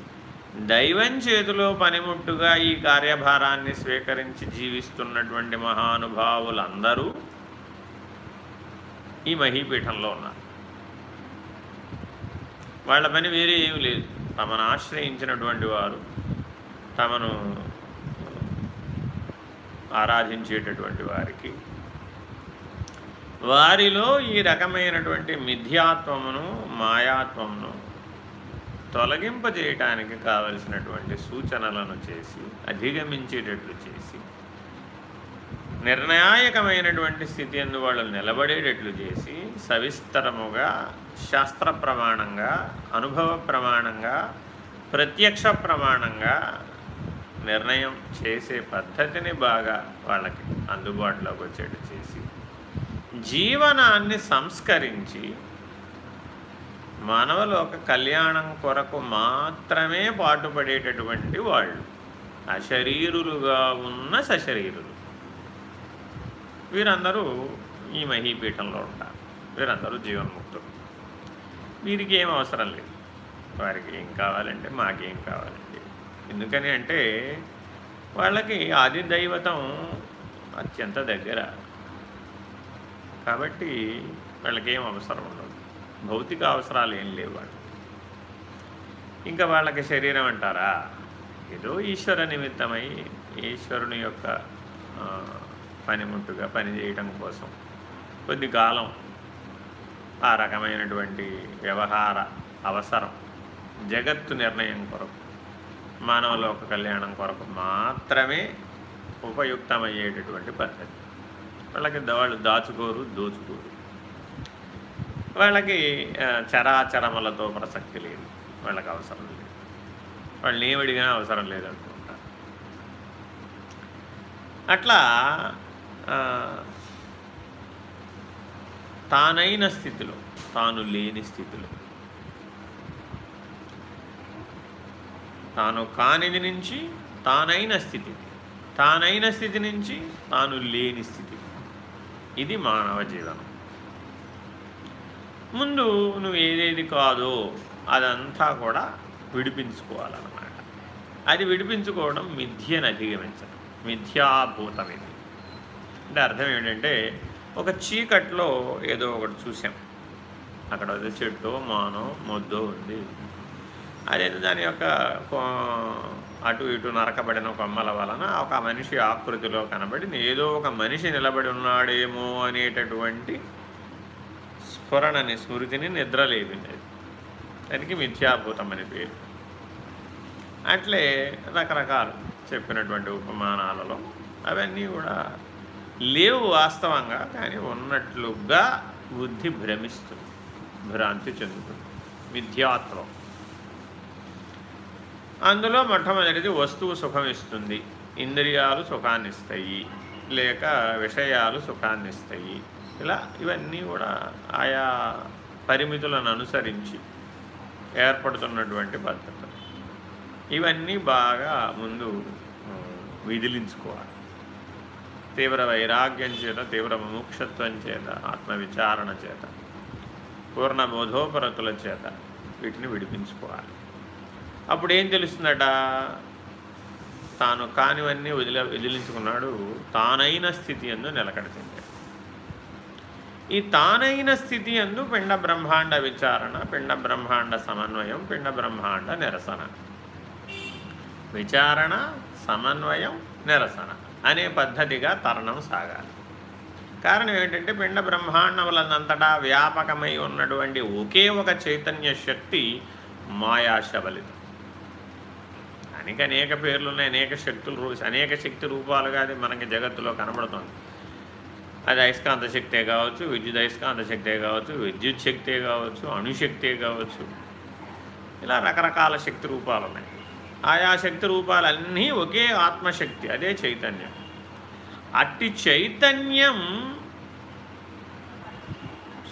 దైవం చేతిలో పనిముట్టుగా ఈ కార్యభారాన్ని స్వీకరించి జీవిస్తున్నటువంటి మహానుభావులందరూ ఈ మహీపీఠంలో ఉన్నారు. వాళ్ళ పని వేరే ఏమి లేదు. తమను ఆశ్రయించినటువంటి వారు తమను ఆరాధించేటటువంటి వారికి వారిలో ఈ రకమైనటువంటి మిథ్యాత్వమును మాయాత్వమును తొలగింపజేయటానికి కావలసినటువంటి సూచనలను చేసి అధిగమించేటట్లు చేసి నిర్ణాయకమైనటువంటి స్థితి ఎందు వాళ్ళు నిలబడేటట్లు చేసి సవిస్తరముగా శాస్త్ర ప్రమాణంగా అనుభవ ప్రమాణంగా ప్రత్యక్ష ప్రమాణంగా నిర్ణయం చేసే పద్ధతిని బాగా వాళ్ళకి అందుబాటులోకి వచ్చేట్టు చేసి జీవనాన్ని సంస్కరించి మానవలోక కళ్యాణం కొరకు మాత్రమే పాటుపడేటటువంటి వాళ్ళు. అశరీరులుగా ఉన్న సశరీరులు. వీరందరూ ఈ మహీపీఠంలో ఉంటారు. వీరందరూ జీవన్ముక్తులు. వీరికి ఏం అవసరం లేదు. వారికి ఏం కావాలంటే మాకేం కావాలండి. ఎందుకని అంటే వాళ్ళకి ఆది దైవతం అత్యంత దగ్గర. కాబట్టి వాళ్ళకేం అవసరం ఉండదు. భౌతిక అవసరాలు ఏం లేవు వాళ్ళు ఇంకా వాళ్ళకి శరీరం అంటారా? ఏదో ఈశ్వర నిమిత్తమై ఈశ్వరుని యొక్క పనిముట్టుగా పనిచేయటం కోసం కొద్ది కాలం ఆ రకమైనటువంటి వ్యవహార అవసరం జగత్తు నిర్ణయం కొరకు మానవలోక కళ్యాణం కొరకు మాత్రమే ఉపయుక్తమయ్యేటటువంటి పద్ధతి. వాళ్ళకి వాళ్ళు దాచుకోరు దోచుకోరు. వాళ్ళకి చరాచరములతో ప్రసక్తి లేదు. వాళ్ళకి అవసరం లేదు. వాళ్ళు ఏమడిగినా అవసరం లేదనుకుంటారు అట్లా తానైన స్థితిలో తాను లేని స్థితిలో తాను కానిది నుంచి తానైన స్థితి తానైన స్థితి నుంచి తాను లేని స్థితి ఇది మానవ జీవనం. ముందు నువ్వు ఏదేది కాదో అదంతా కూడా విడిపించుకోవాలన్నమాట. అది విడిపించుకోవడం మిథ్యను అధిగమించడం. మిథ్యాభూతం ఇది అంటే అర్థం ఏంటంటే ఒక చీకట్లో ఏదో ఒకటి చూసాం అక్కడ ఏదో చెట్టు మానో మొద్దో ఉంది. అదేదో దాని యొక్క అటు ఇటు నరకబడిన కొమ్మల వలన ఒక మనిషి ఆకృతిలో కనబడి ఏదో ఒక మనిషి నిలబడి ఉన్నాడేమో అనేటటువంటి స్ఫురణని స్మృతిని నిద్రలేపినది దానికి మిథ్యాభూతం అని పేరు. అట్లే రకరకాలు చెప్పినటువంటి ఉపమానాలలో అవన్నీ కూడా లేవు వాస్తవంగా కానీ ఉన్నట్లుగా బుద్ధి భ్రమిస్తుంది. భ్రాంతి చెందుతుంది. మిథ్యాత్వం. అందులో మొట్టమొదటిది వస్తువు సుఖమిస్తుంది. ఇంద్రియాలు సుఖాన్నిస్తాయి. లేక విషయాలు సుఖాన్నిస్తాయి. ఇలా ఇవన్నీ కూడా ఆయా పరిమితులను అనుసరించి ఏర్పడుతున్నటువంటి పద్ధతులు ఇవన్నీ బాగా ముందు విదిలించుకోవాలి. తీవ్ర వైరాగ్యం చేత తీవ్ర ముముక్షత్వం చేత ఆత్మవిచారణ చేత పూర్ణ బోధోపరతుల చేత వీటిని విడిపించుకోవాలి. అప్పుడు ఏం తెలుస్తుందట? తాను కానివన్నీ వదిలి వదిలించుకున్నాడు. తానైన స్థితి ఎందు నిలకడ ఈ తానైన స్థితి అందు పిండ బ్రహ్మాండ విచారణ పిండ బ్రహ్మాండ సమన్వయం పిండ బ్రహ్మాండ నిరసన. విచారణ సమన్వయం నిరసన అనే పద్ధతిగా తరణం సాగాలి. కారణం ఏంటంటే పిండ బ్రహ్మాండములంతటా వ్యాపకమై ఉన్నటువంటి ఒకే ఒక చైతన్య శక్తి మాయాశబలితం అనేక అనేక పేర్లు ఉన్నాయి అనేక శక్తులు అనేక శక్తి రూపాలుగా అది మనకి జగత్తులో కనబడుతుంది. అది అయస్కాంత శక్తే కావచ్చు విద్యుత్ అయస్కాంత శక్తే కావచ్చు విద్యుత్ శక్తే కావచ్చు అణుశక్తే కావచ్చు. ఇలా రకరకాల శక్తి రూపాలు ఉన్నాయి. ఆయా శక్తి రూపాలన్నీ ఒకే ఆత్మశక్తి అదే చైతన్యం. అట్టి చైతన్యం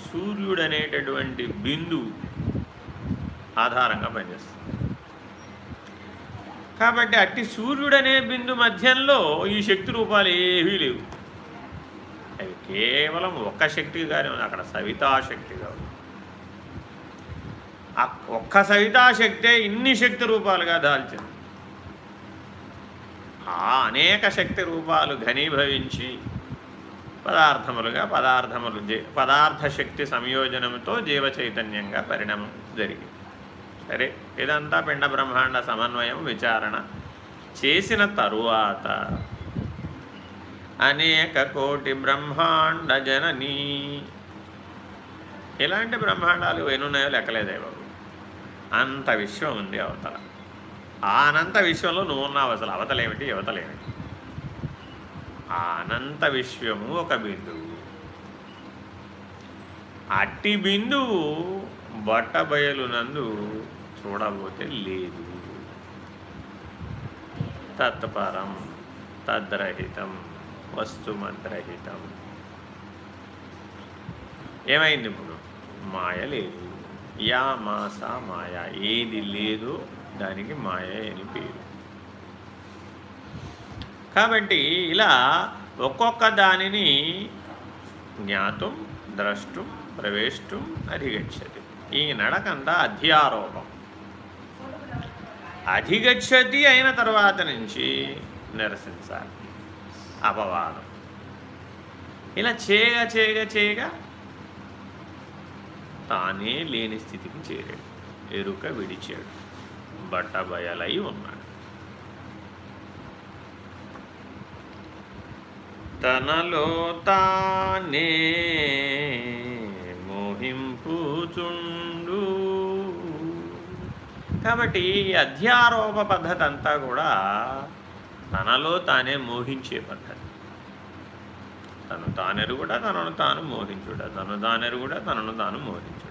సూర్యుడు అనేటటువంటి బిందువు ఆధారంగా పనిచేస్తుంది. కాబట్టి అట్టి సూర్యుడనే బిందు మధ్యంలో ఈ శక్తి రూపాలు ఏవీ లేవు. అవి కేవలం ఒక్క శక్తిగానే ఉంది. అక్కడ సవితాశక్తిగా ఉంది. ఆ ఒక్క సవితాశక్తే ఇన్ని శక్తి రూపాలుగా దాల్చింది. ఆ అనేక శక్తి రూపాలు ఘనీభవించి పదార్థములుగా పదార్థములు పదార్థ శక్తి సంయోజనంతో జీవ చైతన్యంగా పరిణామం జరిగింది. సరే ఇదంతా పిండ బ్రహ్మాండ సమన్వయం విచారణ చేసిన తరువాత అనేక కోటి బ్రహ్మాండ జననీ. ఇలాంటి బ్రహ్మాండాలు ఎన్నున్నాయో లెక్కలేదే బాబు. అంత విశ్వం ఉంది అవతల. ఆ అనంత విశ్వంలో నువ్వు ఉన్నావు అసలు. అవతలేమిటి? యువతలేమిటి ఆ అనంత విశ్వము ఒక బిందువు. అట్టి బిందువు బట్టబయలునందు చూడబోతే లేదు. తత్పరం తద్రహితం. వస్తుమంత్రహితం ఏమైంది ఇప్పుడు? మాయ లేదు. యా మాస మాయ. ఏది లేదు దానికి మాయ అని పేరు. కాబట్టి ఇలా ఒక్కొక్క దానిని జ్ఞాతం ద్రష్టం ప్రవేష్టం అధిగచ్చతి ఈ నడకంతా అధ్యారోపం. అధిగచ్చతి అయిన తర్వాత నుంచి నిరసించాలి. అపవాదం. ఇలా చేయగా చేయగా చేయగా తానే లేని స్థితికి చేరాడు. ఎరుక విడిచాడు. బట్ట బయలై ఉన్నాడు. తనలో తానే మోహింపుచుండు. కాబట్టి అధ్యారోప పద్ధతి అంతా కూడా తనలో తానే మోహించే పద్ధతి. తను తానెరు కూడా తనను తాను మోహించుట. తను తానెరు కూడా తనను తాను మోహించుట.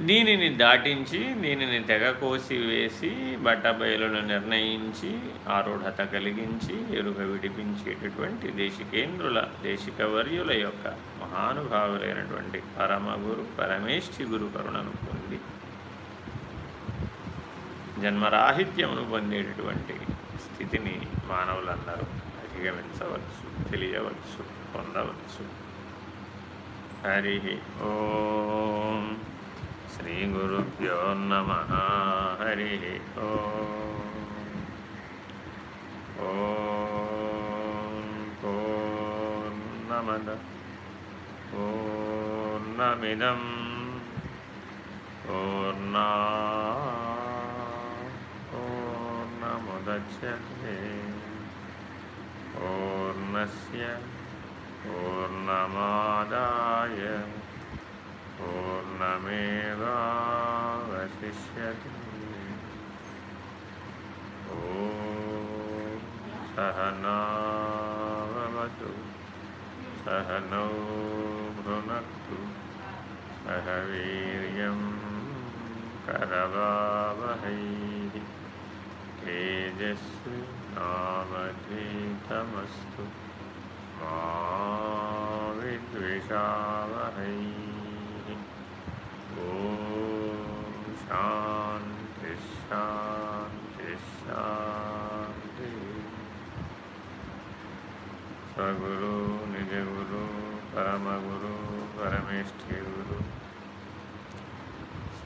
దీనిని దాటించి దీనిని తెగ కోసి వేసి బట్టబయలును నిర్ణయించి ఆరూఢత కలిగించి ఎరుక విడిపించేటటువంటి దేశికేంద్రుల దేశికవర్యుల యొక్క మహానుభావులైనటువంటి పరమగురు పరమేష్ఠి గురు కరుణను పొంది జన్మరాహిత్యమును పొందేటటువంటి స్థితిని మానవులందరూ అధిగమించవచ్చు తెలియవచ్చు పొందవచ్చు. హరి ఓం శ్రీ గురుభ్యో నమ. హరి పూర్ణమద పూర్ణమిదం పూర్ణా मुदच्यते ओर्णस्य पूर्णमादाय पूर्णमेवावशिष्यते ॐ सहनावतु सहनौ भुनक्तु सह वीर्यं तेजस्वी नामधीतमस्तु मा विद्विषावहैः शांति शांति शांति स्वगुरु निज गुरु परम गुरु